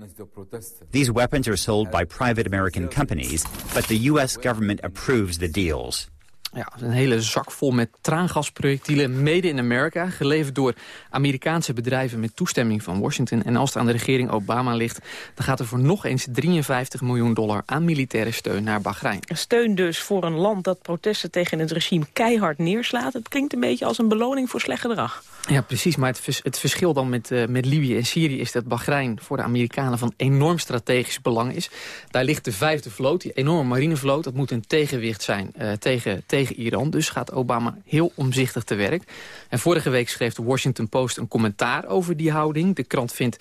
These weapons are sold by private American companies, but the U.S. government approves the deals. Ja, een hele zak vol met traangasprojectielen made in America. Geleverd door Amerikaanse bedrijven met toestemming van Washington. En als het aan de regering Obama ligt... dan gaat er voor nog eens 53 miljoen dollar aan militaire steun naar Bahrein. Steun dus voor een land dat protesten tegen het regime keihard neerslaat. Het klinkt een beetje als een beloning voor slecht gedrag. Ja, precies. Maar het, vers het verschil dan met, uh, met Libië en Syrië is dat Bahrein voor de Amerikanen van enorm strategisch belang is. Daar ligt de vijfde vloot, die enorme marinevloot. Dat moet een tegenwicht zijn uh, tegen, tegen Iran. Dus gaat Obama heel omzichtig te werk. En vorige week schreef de Washington Post een commentaar over die houding. De krant vindt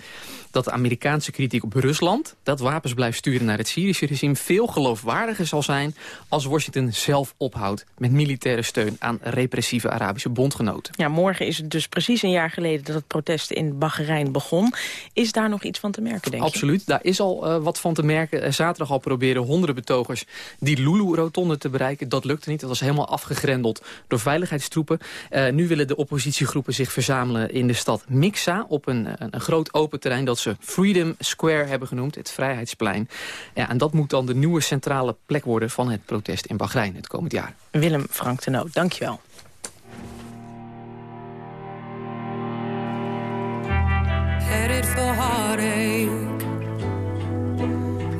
dat de Amerikaanse kritiek op Rusland... dat wapens blijft sturen naar het Syrische regime... veel geloofwaardiger zal zijn als Washington zelf ophoudt... met militaire steun aan repressieve Arabische bondgenoten. Ja, morgen is het dus precies een jaar geleden dat het protest in Bahrein begon. Is daar nog iets van te merken, denk je? Absoluut, daar is al uh, wat van te merken. Uh, zaterdag al proberen honderden betogers die Lulu-rotonde te bereiken. Dat lukte niet, dat was helemaal afgegrendeld door veiligheidstroepen. Uh, nu willen de oppositiegroepen zich verzamelen in de stad Mixa... op een, een, een groot open terrein dat ze Freedom Square hebben genoemd, het Vrijheidsplein. Ja, en dat moet dan de nieuwe centrale plek worden van het protest in Bahrein het komend jaar. Willem Frank de Noot, dankjewel. headed for heartache.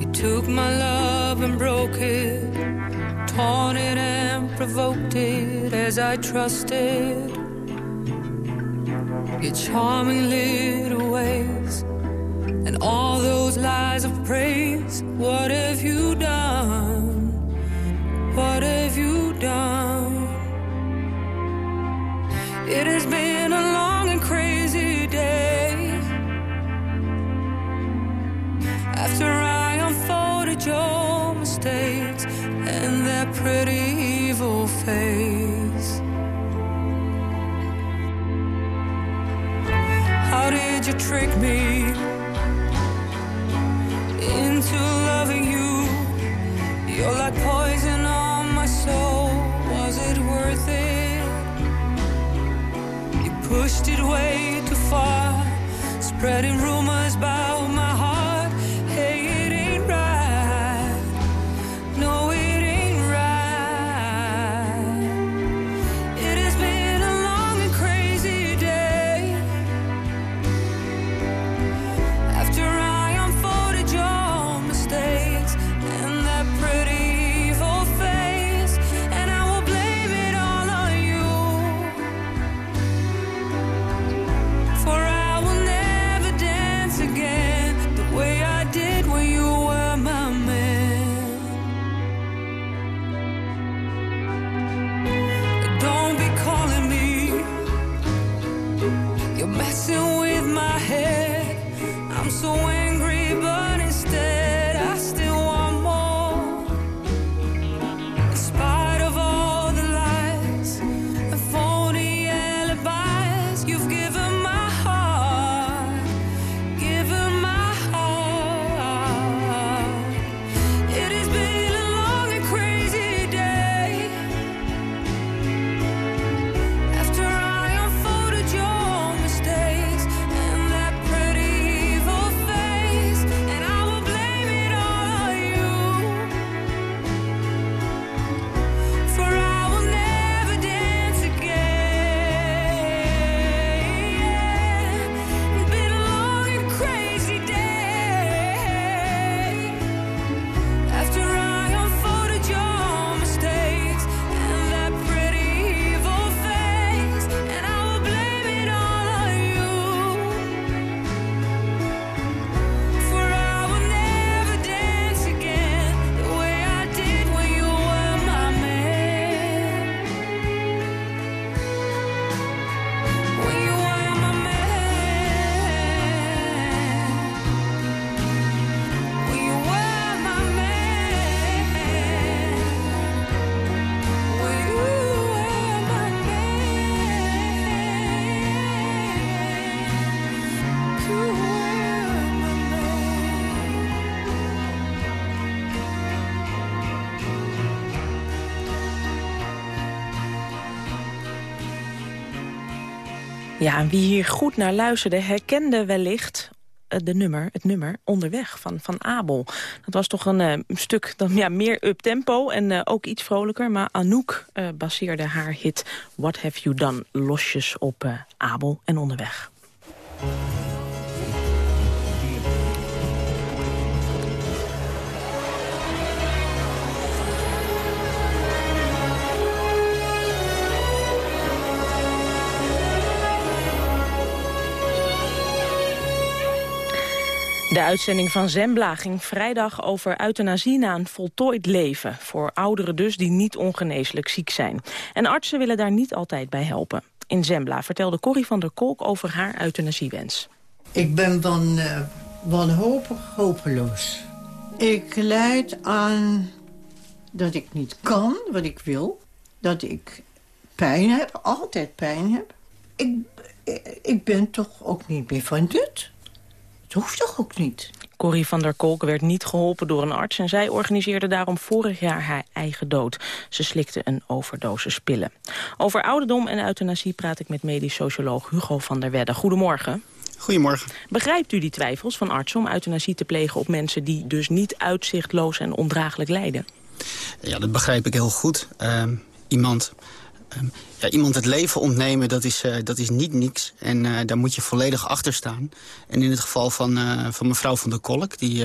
You took my love provoked it as I trusted. Your charming little ways and all those lies of praise. What have you done? What have you done? It has been a long and crazy day. After I unfolded your that their pretty evil face. How did you trick me into loving you? You're like poison on my soul. Was it worth it? You pushed it way too far, spreading rumors about my. Ja, wie hier goed naar luisterde herkende wellicht eh, de nummer, het nummer Onderweg van, van Abel. Dat was toch een eh, stuk dan, ja, meer up-tempo en eh, ook iets vrolijker. Maar Anouk baseerde haar hit What Have You Done losjes op Abel en Onderweg. De uitzending van Zembla ging vrijdag over euthanasie na een voltooid leven. Voor ouderen dus die niet ongeneeslijk ziek zijn. En artsen willen daar niet altijd bij helpen. In Zembla vertelde Corrie van der Kolk over haar euthanasiewens. Ik ben van eh, wanhopig hopeloos. Ik leid aan dat ik niet kan wat ik wil. Dat ik pijn heb, altijd pijn heb. Ik, ik ben toch ook niet meer van nut. Het hoeft toch ook niet? Corrie van der Kolk werd niet geholpen door een arts... en zij organiseerde daarom vorig jaar haar eigen dood. Ze slikte een overdosis pillen. Over ouderdom en euthanasie praat ik met medisch socioloog Hugo van der Wedde. Goedemorgen. Goedemorgen. Begrijpt u die twijfels van artsen om euthanasie te plegen op mensen... die dus niet uitzichtloos en ondraaglijk lijden? Ja, dat begrijp ik heel goed. Ehm, iemand, ehm, ja, iemand het leven ontnemen, dat is, eh, dat is niet niks. En eh, daar moet je volledig achter staan. En in het geval van, eh, van mevrouw van der Kolk... Die,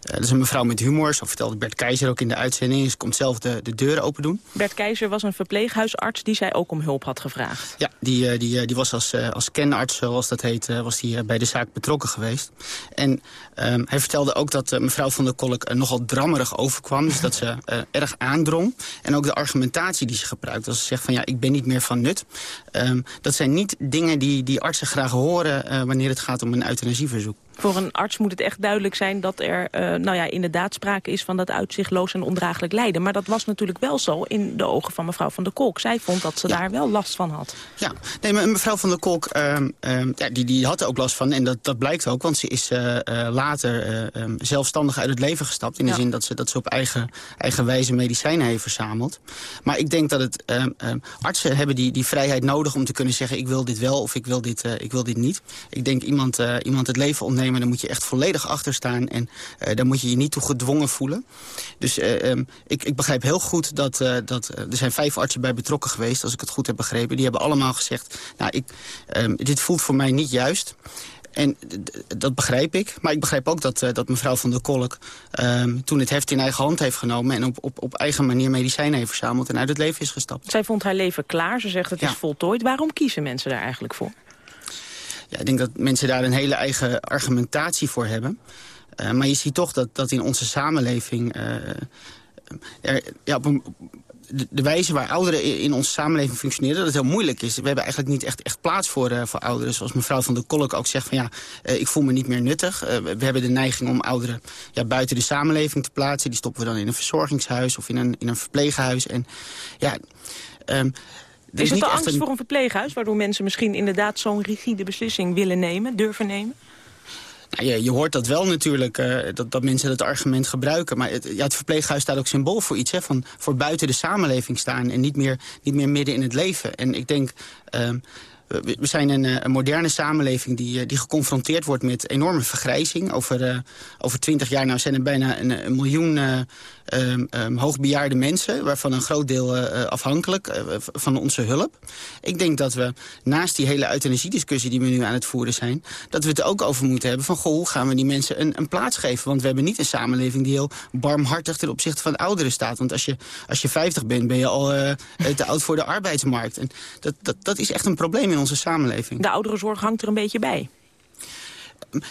dat is een mevrouw met humor, zo vertelde Bert Keizer ook in de uitzending. Ze komt zelf de, de deuren open doen. Bert Keizer was een verpleeghuisarts die zij ook om hulp had gevraagd. Ja, die, die, die was als, als kenarts, zoals dat heet, was die, bij de zaak betrokken geweest. En ehm, hij vertelde ook dat mevrouw van der Kolk nogal drammerig overkwam. Dus dat ze erg aandrong. En ook de argumentatie die ze gebruikt. Als ze zegt van ja, ik ben niet meer van nut. Ehm, dat zijn niet dingen die, die artsen graag horen eh, wanneer het gaat om een euthanasieverzoek. Voor een arts moet het echt duidelijk zijn dat er eh, nou ja, inderdaad sprake is van dat uitzichtloos en ondraaglijk lijden. Maar dat was natuurlijk wel zo in de ogen van mevrouw van der Kolk. Zij vond dat ze daar wel last van had. Ja, nee, maar mevrouw van der Kolk, ehm, ehm, ja, die, die had er ook last van. En dat, dat blijkt ook, want ze is eh, eh, later eh, ehm, zelfstandig uit het leven gestapt. In de Ja. zin dat ze, dat ze op eigen, eigen wijze medicijnen heeft verzameld. Maar ik denk dat het, artsen hebben die, die vrijheid nodig om te kunnen zeggen... ik wil dit wel of ik wil dit, ik wil dit niet. Ik denk iemand, iemand het leven ontnemen, daar moet je echt volledig achter staan. En eh, daar moet je je niet toe gedwongen voelen. Dus eh, ehm, ik, ik begrijp heel goed dat, eh, dat er zijn vijf artsen bij betrokken geweest... als ik het goed heb begrepen. Die hebben allemaal gezegd, nou, ik, ehm, dit voelt voor mij niet juist... En dat begrijp ik. Maar ik begrijp ook dat, dat mevrouw van der Kolk... ehm, toen het heft in eigen hand heeft genomen... en op, op, op eigen manier medicijnen heeft verzameld... en uit het leven is gestapt. Zij vond haar leven klaar. Ze zegt het is voltooid. Waarom kiezen mensen daar eigenlijk voor? Ja, ik denk dat mensen daar een hele eigen argumentatie voor hebben. Eh, maar je ziet toch dat, dat in onze samenleving... eh, er, ja, de, wijze waar ouderen in, onze samenleving functioneren... dat het heel moeilijk is. We hebben eigenlijk niet echt, echt plaats voor, eh, voor ouderen. Zoals mevrouw van der Kolk ook zegt van ja, ik voel me niet meer nuttig. We we hebben de neiging om ouderen ja, buiten de samenleving te plaatsen. Die stoppen we dan in een verzorgingshuis of in een, in een verpleeghuis. En ja... ehm, Is het niet de angst een- voor een verpleeghuis... waardoor mensen misschien inderdaad zo'n rigide beslissing willen nemen, durven nemen? Nou, je, je hoort dat wel natuurlijk, eh, dat, dat mensen dat argument gebruiken. Maar het, ja, het verpleeghuis staat ook symbool voor iets. Hè, van voor buiten de samenleving staan en niet meer, niet meer midden in het leven. En ik denk, ehm, we, zijn een, eh, een moderne samenleving die, eh, die geconfronteerd wordt met enorme vergrijzing. Over, eh, over twintig jaar nou zijn er bijna een, miljoen eh, ehm, ehm, hoogbejaarde mensen... waarvan een groot deel afhankelijk van onze hulp. Ik denk dat we naast die hele euthanasiediscussie die we nu aan het voeren zijn... dat we het ook over moeten hebben van... goh, hoe gaan we die mensen een, een plaats geven? Want we hebben niet een samenleving die heel barmhartig... ten opzichte van ouderen staat. Want als je, als je 50 bent, ben je al te oud voor de arbeidsmarkt. En dat, dat, dat is echt een probleem in onze samenleving. De ouderenzorg hangt er een beetje bij.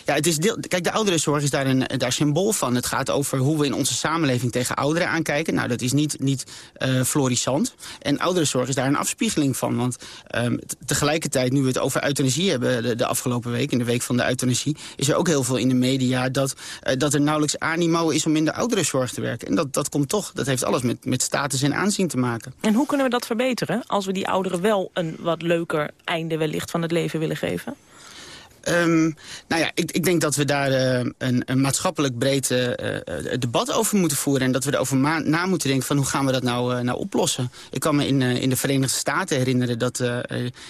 Ja, het is kijk, de ouderenzorg is daar een daar symbool van. Het gaat over hoe we in onze samenleving tegen ouderen aankijken. Nou, dat is niet, niet eh, florissant. En ouderenzorg is daar een afspiegeling van. Want ehm, tegelijkertijd, nu we het over euthanasie hebben de, de afgelopen week... in de week van de euthanasie... is er ook heel veel in de media dat, eh, dat er nauwelijks animo is... om in de ouderenzorg te werken. En dat, dat komt toch. Dat heeft alles met, met status en aanzien te maken. En hoe kunnen we dat verbeteren als we die ouderen wel een wat leuker einde wellicht van het leven willen geven? Ehm, nou ja, ik, ik denk dat we daar eh, een, een maatschappelijk breed eh, eh, debat over moeten voeren. En dat we erover na moeten denken van hoe gaan we dat nou, nou oplossen. Ik kan me in, in de Verenigde Staten herinneren dat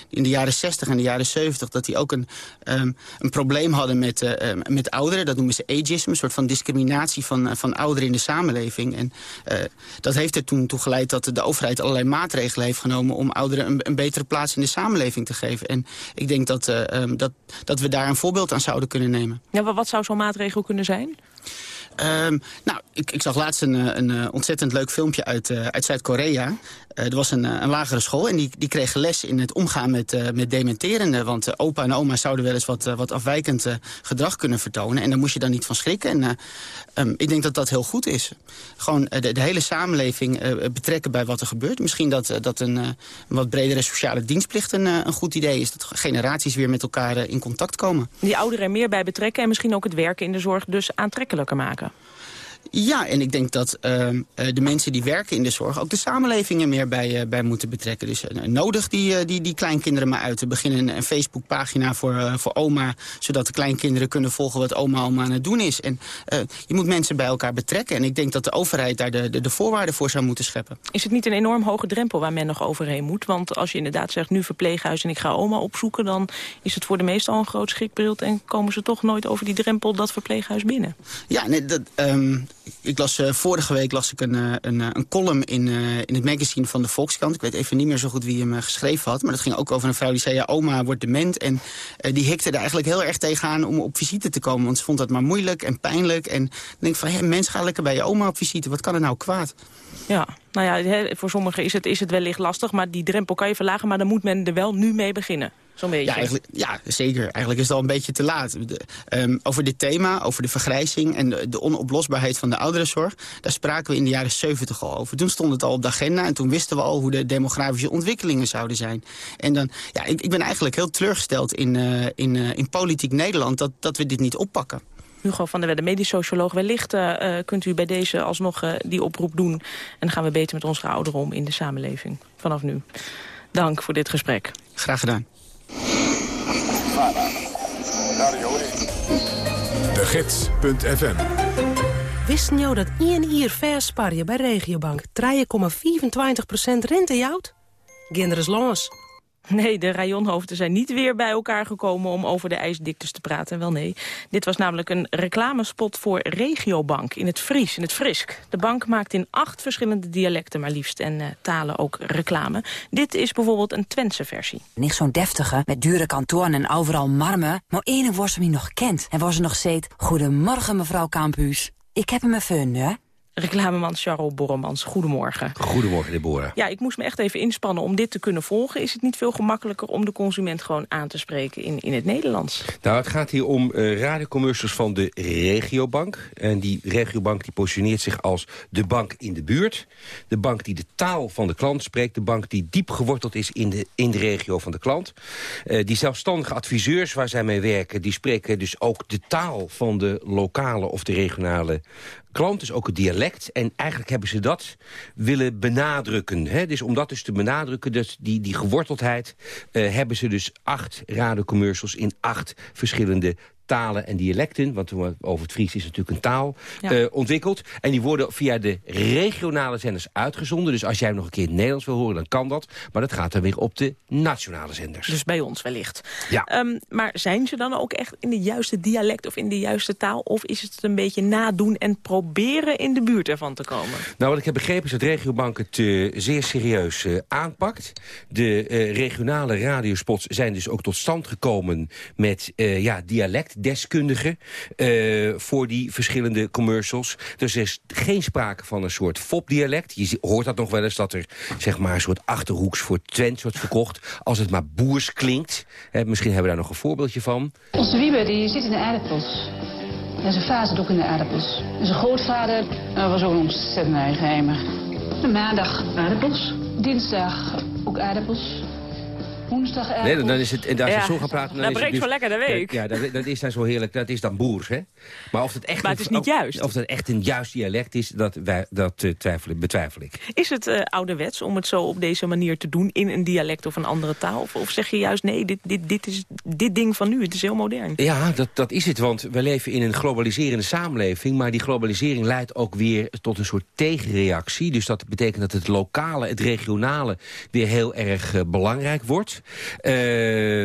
in de jaren 60 en de jaren 70... dat die ook een, ehm, een probleem hadden met, met ouderen. Dat noemen ze ageism, een soort van discriminatie van, van ouderen in de samenleving. En dat heeft er toen toe geleid dat de overheid allerlei maatregelen heeft genomen... om ouderen een, een betere plaats in de samenleving te geven. En ik denk dat, ehm, dat, dat we daar een voorbeeld aan zouden kunnen nemen. Ja, maar wat zou zo'n maatregel kunnen zijn? Ehm, nou, ik, ik zag laatst een, eh, een eh, ontzettend leuk filmpje uit, eh, uit Zuid-Korea. Eh, er was een, eh, een lagere school en die, die kregen les in het omgaan met, eh, met dementerenden. Want opa en oma zouden wel eens wat, wat afwijkend gedrag kunnen vertonen. En daar moest je dan niet van schrikken. En eh, ehm, ik denk dat dat heel goed is. Gewoon de, de hele samenleving betrekken bij wat er gebeurt. Misschien dat, dat een, wat bredere sociale dienstplicht een, een goed idee is. Dat generaties weer met elkaar in contact komen. Die ouderen er meer bij betrekken en misschien ook het werken in de zorg dus aantrekkelijker maken. Ja, en ik denk dat ehm, eh, de mensen die werken in de zorg... ook de samenleving er meer bij, eh, bij moeten betrekken. Dus eh, nodig die, die, die kleinkinderen maar uit. We beginnen een, Facebookpagina voor, voor oma... zodat de kleinkinderen kunnen volgen wat oma allemaal aan het doen is. En je moet mensen bij elkaar betrekken. En ik denk dat de overheid daar de, de, de voorwaarden voor zou moeten scheppen. Is het niet een enorm hoge drempel waar men nog overheen moet? Want als je inderdaad zegt nu verpleeghuis en ik ga oma opzoeken... dan is het voor de meesten al een groot schrikbeeld... en komen ze toch nooit over die drempel dat verpleeghuis binnen. Ja, nee, dat, ehm, ik las, eh, vorige week las ik een, eh, een, eh, een column in, in het magazine van de Volkskrant. Ik weet even niet meer zo goed wie hem geschreven had. Maar dat ging ook over een vrouw die zei, ja, oma wordt dement. En die hikte er eigenlijk heel erg tegenaan om op visite te komen. Want ze vond dat maar moeilijk en pijnlijk. En dan denk van, hé, mens, ga lekker bij je oma op visite. Wat kan er nou kwaad? Ja, nou ja, voor sommigen is het, is het wellicht lastig... maar die drempel kan je verlagen, maar dan moet men er wel nu mee beginnen. Zo'n beetje. Ja, eigenlijk, ja, zeker. Eigenlijk is het al een beetje te laat. De, ehm, over dit thema, over de vergrijzing en de, de onoplosbaarheid van de ouderenzorg... daar spraken we in de jaren 70 al over. Toen stond het al op de agenda en toen wisten we al hoe de demografische ontwikkelingen zouden zijn. En dan, ja, ik, ik ben eigenlijk heel teleurgesteld in, eh, in, eh, in politiek Nederland dat, dat we dit niet oppakken. Hugo van der Wedde, medisch socioloog. Wellicht eh, kunt u bij deze alsnog die oproep doen. En dan gaan we beter met onze ouderen om in de samenleving. Vanaf nu. Dank voor dit gesprek. Graag gedaan. De Gids.fm Wist jou dat INIR vers sparen bij Regiobank 3,25% rente jouwt? Ginderes longens. Nee, de rayonhoofden zijn niet weer bij elkaar gekomen om over de ijsdiktes te praten. Wel nee, dit was namelijk een reclamespot voor Regiobank in het Fries, in het Frisk. De bank maakt in acht verschillende dialecten maar liefst en uh, talen ook reclame. Dit is bijvoorbeeld een Twentse versie. Niet zo'n deftige, met dure kantoren en overal marmer. Maar ene ze me nog kent en wordt ze nog steeds... Goedemorgen mevrouw Campus. Ik heb hem even, hè? Reclameman Charles Borremans, goedemorgen. Goedemorgen, Deborah. Ja, ik moest me echt even inspannen om dit te kunnen volgen. Is het niet veel gemakkelijker om de consument gewoon aan te spreken in, in het Nederlands? Nou, het gaat hier om uh, radiocommercials van de Regiobank. En die Regiobank die positioneert zich als de bank in de buurt. De bank die de taal van de klant spreekt. De bank die diep geworteld is in de, in de regio van de klant. Uh, die zelfstandige adviseurs waar zij mee werken... die spreken dus ook de taal van de lokale of de regionale klant, dus ook het dialect. En eigenlijk hebben ze dat willen benadrukken. Hè? Dus om dat dus te benadrukken, die, die geworteldheid... Uh, hebben ze dus acht radiocommercials in acht verschillende talen en dialecten, want over het Fries is natuurlijk een taal, ja. uh, ontwikkeld. En die worden via de regionale zenders uitgezonden. Dus als jij hem nog een keer in het Nederlands wil horen, dan kan dat. Maar dat gaat dan weer op de nationale zenders. Dus bij ons wellicht. Ja. Um, maar zijn ze dan ook echt in de juiste dialect of in de juiste taal? Of is het een beetje nadoen en proberen in de buurt ervan te komen? Nou, wat ik heb begrepen is dat Regiobank het uh, zeer serieus uh, aanpakt. De regionale radiospots zijn dus ook tot stand gekomen met ja, dialect deskundigen uh, voor die verschillende commercials. Dus er is geen sprake van een soort fopdialect. Je hoort dat nog wel eens dat er zeg maar een soort achterhoeks voor Twents wordt verkocht. Als het maar boers klinkt. Misschien hebben we daar nog een voorbeeldje van. Onze Wiebe die zit in de aardappels. En zijn vader zit ook in de aardappels. En zijn grootvader was ook een ontzettend eigenheimer. Maandag aardappels. Dinsdag ook aardappels. Woensdag Nee, dan is het, en je ja. zo gaat praten... Dan, dan breekt dus, zo lekker de week. Ja, dat, dat, is dan zo heerlijk. Dat is dan boers, hè? Maar of het echt, maar het is niet juist. Of het echt een juist dialect is, dat, wij, dat uh, twijfel, betwijfel ik. Is het uh, ouderwets om het zo op deze manier te doen... in een dialect of een andere taal? Of, of zeg je juist, nee, dit, dit, dit is dit ding van nu. Het is heel modern. Ja, dat, dat is het. Want we leven in een globaliserende samenleving. Maar die globalisering leidt ook weer tot een soort tegenreactie. Dus dat betekent dat het lokale, het regionale... weer heel erg uh, belangrijk wordt. Uh,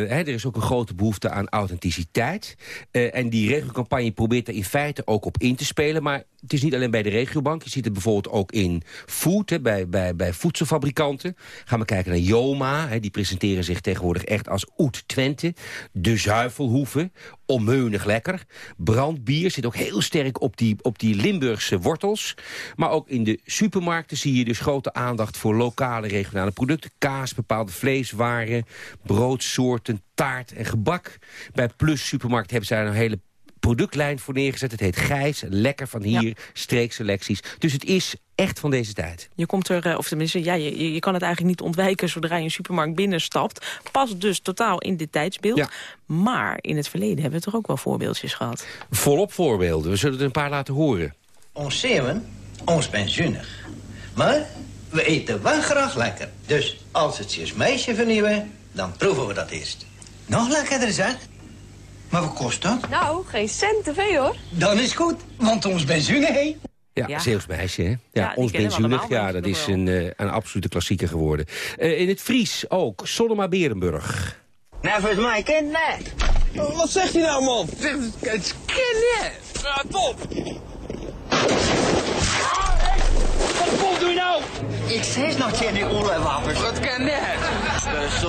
hè, er is ook een grote behoefte aan authenticiteit. Uh, en die regiocampagne probeert er in feite ook op in te spelen. Maar het is niet alleen bij de regiobank. Je ziet het bijvoorbeeld ook in food, bij, bij, bij voedselfabrikanten. Gaan we kijken naar Joma. Hè, die presenteren zich tegenwoordig echt als Oet Twente. De Zuivelhoeve. Onmeunig lekker. Brandbier zit ook heel sterk op die, op die Limburgse wortels. Maar ook in de supermarkten zie je dus grote aandacht voor lokale regionale producten. Kaas, bepaalde vleeswaren, broodsoorten, taart en gebak. Bij Plus Supermarkt hebben daar een hele productlijn voor neergezet. Het heet Gijs, lekker van hier, ja. streekselecties. Dus het is echt van deze tijd. Je komt er, of tenminste, ja, je, je kan het eigenlijk niet ontwijken zodra je een supermarkt binnenstapt. Past dus totaal in dit tijdsbeeld. Ja. Maar in het verleden hebben we toch ook wel voorbeeldjes gehad. Volop voorbeelden. We zullen er een paar laten horen. Ons zeeuwen, ons. Maar we eten wel graag lekker. Dus als het je meisje vernieuwen, dan proeven we dat eerst. Nog lekkerder, zeg. Maar wat kost dat? Nou, geen cent te veel, hoor. Dan is goed, want ons benzunig, hé. Ja, ja. Zeeuws meisje, hè? Ja, ja ons benzunig, ja, dat is een, uh, een absolute klassieker geworden. Uh, in het Fries ook, Sonnema Berenburg. Nou, volgens mij kent net. Wat zegt hij nou, man? Het kent net. Ja, top. Wat komt u nou? Ik zeg nog geen die oorlogwapens. Dat kan net. Is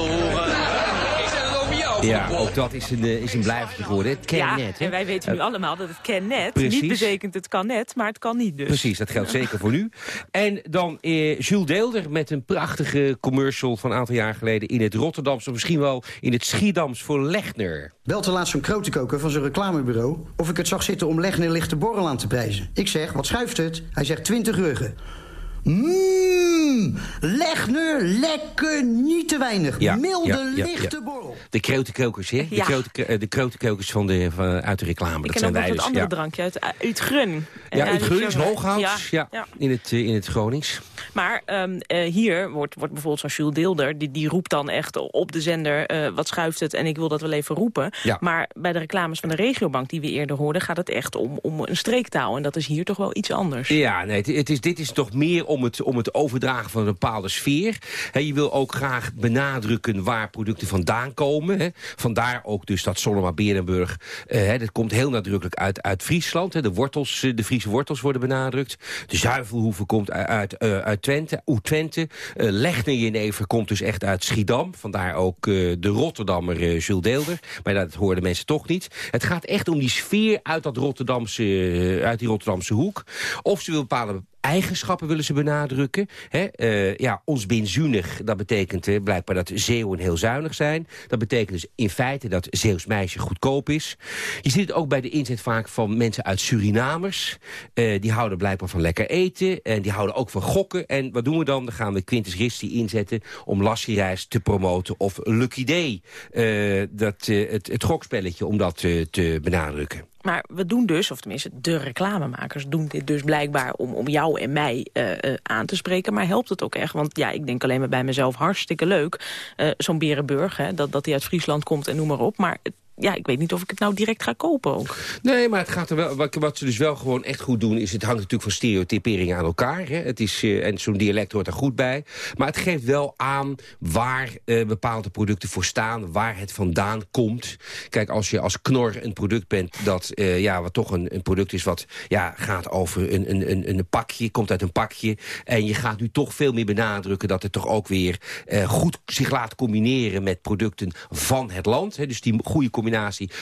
Ja, ook dat is een, eh, is een blijvertje geworden. Het ken ja, net. hè? en wij weten nu Eh, allemaal dat het kan net. precies. Niet betekent het kan net, maar het kan niet dus. Precies, dat geldt zeker voor nu. En dan eh, Jules Deelder met een prachtige commercial van een aantal jaar geleden... in het Rotterdamse, of misschien wel in het Schiedams voor Lechner. Belt er laatst zo'n krotenkoker van zijn reclamebureau... of ik het zag zitten om Legner lichte borrel aan te prijzen. Ik zeg, wat schuift het? Hij zegt 20 ruggen. Mmm, Legner, lekker, niet te weinig. Milde, lichte borrel. De krotenkokers, hè? De, krote, eh, de van de, van, uit de reclame. Ik dat zijn ook wij het dus. andere ja. drankje uit, uit Grun. Ja, ja, uit die Gruns, is ook- Hooghout, ja. In, het, eh, in het Gronings. Maar ehm, eh, hier wordt, wordt bijvoorbeeld zo'n Jules Deelder... Die, die roept dan echt op de zender, eh, wat schuift het... en ik wil dat wel even roepen. Ja. Maar bij de reclames van de regiobank die we eerder hoorden... gaat het echt om, om een streektaal. En dat is hier toch wel iets anders. Ja, nee, het, het is, dit is toch meer om het, om het overdragen van een bepaalde sfeer. Hè, je wil ook graag benadrukken waar producten vandaan komen. Vandaar ook dus dat Soloma Berenburg, hè, dat komt heel nadrukkelijk uit, uit Friesland. De, wortels, eh, de Friese wortels worden benadrukt. De zuivelhoeven komt uit, uit, eh, uit Twente, Oet-Twente. Uh, Legner komt dus echt uit Schiedam. Vandaar ook de Rotterdammer eh, Jules Deelder. Maar dat hoorden mensen toch niet. Het gaat echt om die sfeer uit, dat Rotterdamse, uit die Rotterdamse hoek. Of ze wil bepaalde eigenschappen willen ze benadrukken. Eh, ja, ons binzunig, dat betekent eh, blijkbaar dat Zeeuwen heel zuinig zijn. Dat betekent dus in feite dat Zeeuws meisje goedkoop is. Je ziet het ook bij de inzet vaak van mensen uit Surinamers. Eh, die houden blijkbaar van lekker eten. En die houden ook van gokken. En wat doen we dan? Dan gaan we Quintus Risti inzetten om Lassiereis te promoten. Of Lucky Day, dat, het, het gokspelletje, om dat te benadrukken. Maar we doen dus, of tenminste de reclamemakers doen dit dus blijkbaar om, om jou en mij eh, eh, aan te spreken. Maar helpt het ook echt? Want ja, ik denk alleen maar bij mezelf hartstikke leuk. eh, Zo'n Berenburg, hè, dat, dat die uit Friesland komt en noem maar op. Maar ja, ik weet niet of ik het nou direct ga kopen ook. Nee, maar het gaat er wel, wat, wat ze dus wel gewoon echt goed doen... is het hangt natuurlijk van stereotyperingen aan elkaar. Hè. Het is, eh, en zo'n dialect hoort er goed bij. Maar het geeft wel aan waar eh, bepaalde producten voor staan... waar het vandaan komt. Kijk, als je als knor een product bent... dat eh, ja, wat toch een, een product is wat ja, gaat over een, een, een, een pakje... komt uit een pakje. En je gaat nu toch veel meer benadrukken... dat het toch ook weer goed zich laat combineren... met producten van het land. Hè. Dus die goede combinatie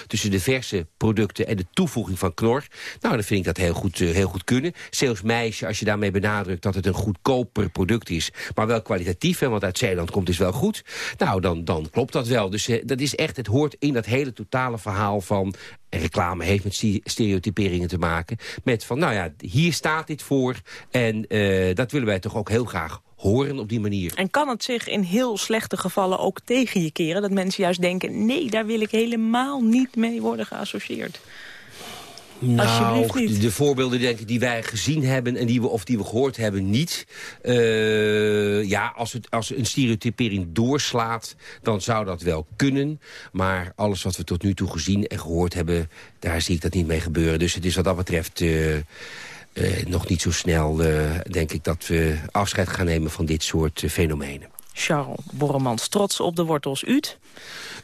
tussen de verse producten en de toevoeging van knor. Nou, dan vind ik dat heel goed, eh, heel goed kunnen. Zeeuws meisje, als je daarmee benadrukt dat het een goedkoper product is... maar wel kwalitatief, hè, want uit Zeeland komt is wel goed... nou, dan, dan klopt dat wel. Dus eh, dat is echt, het hoort in dat hele totale verhaal van... En reclame heeft met stereotyperingen te maken. Met van, nou ja, hier staat dit voor. En eh, dat willen wij toch ook heel graag horen op die manier. En kan het zich in heel slechte gevallen ook tegen je keren? Dat mensen juist denken, nee, daar wil ik helemaal niet mee worden geassocieerd. Alsjeblieft Nou, de, de voorbeelden denk ik, die wij gezien hebben en die we, of die we gehoord hebben, niet. Eh, ja, als, het, als een stereotypering doorslaat, dan zou dat wel kunnen. Maar alles wat we tot nu toe gezien en gehoord hebben, daar zie ik dat niet mee gebeuren. Dus het is wat dat betreft eh, eh, nog niet zo snel, eh, denk ik, dat we afscheid gaan nemen van dit soort eh, fenomenen. Charles Borremans, trots op de wortels Ut.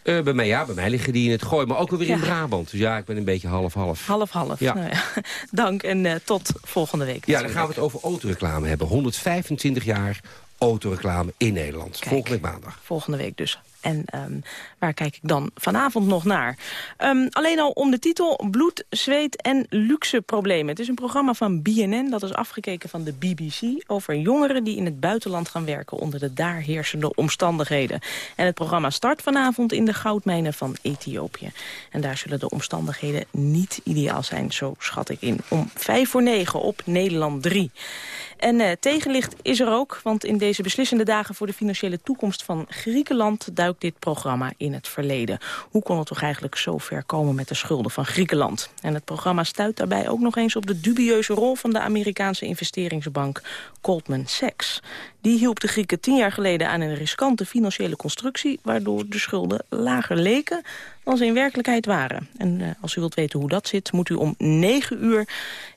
Bij mij, ja, bij mij liggen die in het gooi, maar ook weer in. Brabant. Dus ja, ik ben een beetje half-half. Half-half. Ja. Nou ja. Dank en tot volgende week. Ja, dan gaan we het over autoreclame hebben. 125 jaar autoreclame in Nederland. Volgende week maandag. Volgende week dus. En ehm, waar kijk ik dan vanavond nog naar? Ehm, alleen al om de titel Bloed, Zweet en Luxe Problemen. Het is een programma van BNN, dat is afgekeken van de BBC... over jongeren die in het buitenland gaan werken... onder de daar heersende omstandigheden. En het programma start vanavond in de goudmijnen van Ethiopië. En daar zullen de omstandigheden niet ideaal zijn, zo schat ik in. Om vijf voor negen op Nederland 3. En eh, tegenlicht is er ook, want in deze beslissende dagen... voor de financiële toekomst van Griekenland duikt dit programma in het verleden. Hoe kon het toch eigenlijk zo ver komen met de schulden van Griekenland? En het programma stuit daarbij ook nog eens op de dubieuze rol... van de Amerikaanse investeringsbank Goldman Sachs. Die hielp de Grieken tien jaar geleden aan een riskante financiële constructie... waardoor de schulden lager leken dan ze in werkelijkheid waren. En eh, als u wilt weten hoe dat zit, moet u om 9 uur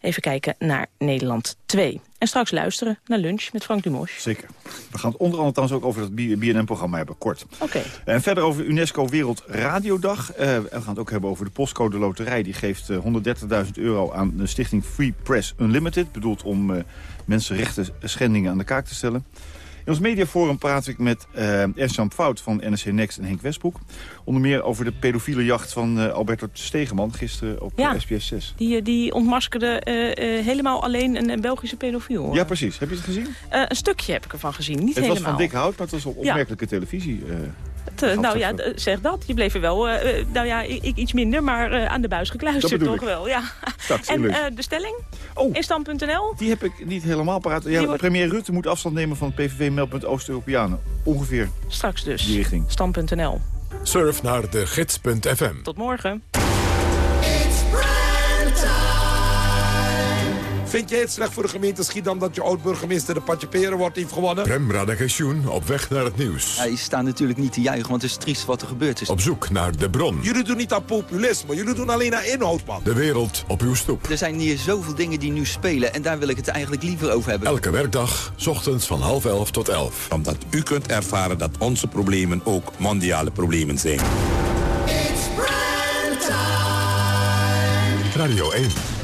even kijken naar Nederland 2. En straks luisteren naar lunch met Frank Dumos. Zeker. We gaan het onder andere trouwens ook over het BNN-programma hebben, kort. Oké. En verder over UNESCO Wereld Radiodag. Eh, we gaan het ook hebben over de postcode loterij. Die geeft eh, 130.000 euro aan de stichting Free Press Unlimited. Bedoeld om eh, mensenrechten schendingen aan de kaak te stellen. In ons mediaforum praat ik met uh, Ernst-Jan Fout van NRC Next en Henk Westbroek. Onder meer over de pedofiele jacht van uh, Alberto Stegeman gisteren op Ja. SBS 6. Die, eh, die ontmaskerde eh, eh, helemaal alleen een, een Belgische pedofiel. Ja, precies. Heb je het gezien? Eh, een stukje heb ik ervan gezien, niet het helemaal. was van dik hout, maar het was op Ja. opmerkelijke televisie. Eh. Nou ja, zeg dat. Je bleef er wel, eh, eh, nou ja, ik, iets minder, maar eh, aan de buis Dat gekluisterd toch ik. wel. Ja. Straks, en eh, de stelling? Oh. In stand.nl? Die heb ik niet helemaal paraat. Ja, wordt- Premier Rutte moet afstand nemen van het PVV-meldpunt Oost-Europeanen. Ongeveer Straks dus. die richting. Stand.nl. Surf naar de gids.fm. Tot morgen. Vind jij het slecht voor de gemeente Schiedam dat je oud-burgemeester de Patje Perenwoord heeft gewonnen? Prem Radagensjoen op weg naar het nieuws. Ja, je staat natuurlijk niet te juichen, want het is triest wat er gebeurd is. Op zoek naar de bron. Jullie doen niet aan populisme, jullie doen alleen aan inhoud, man. De wereld op uw stoep. Er zijn hier zoveel dingen die nu spelen en daar wil ik het eigenlijk liever over hebben. Elke werkdag, 's ochtends van half elf tot elf. Omdat u kunt ervaren dat onze problemen ook mondiale problemen zijn. Radio 1.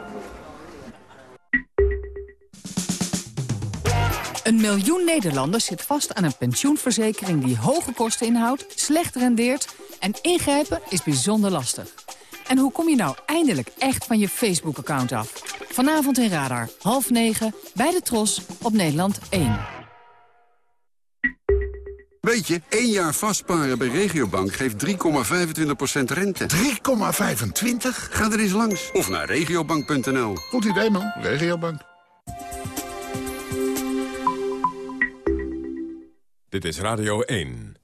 Een miljoen Nederlanders zit vast aan een pensioenverzekering die hoge kosten inhoudt, slecht rendeert en ingrijpen is bijzonder lastig. En hoe kom je nou eindelijk echt van je Facebook-account af? Vanavond in Radar, half negen, bij de Tros, op Nederland 1. Weet je, één jaar vastparen bij Regiobank geeft 3,25% rente. 3,25? Ga er eens langs. Of naar regiobank.nl. Goed idee, man. Regiobank. Dit is Radio 1.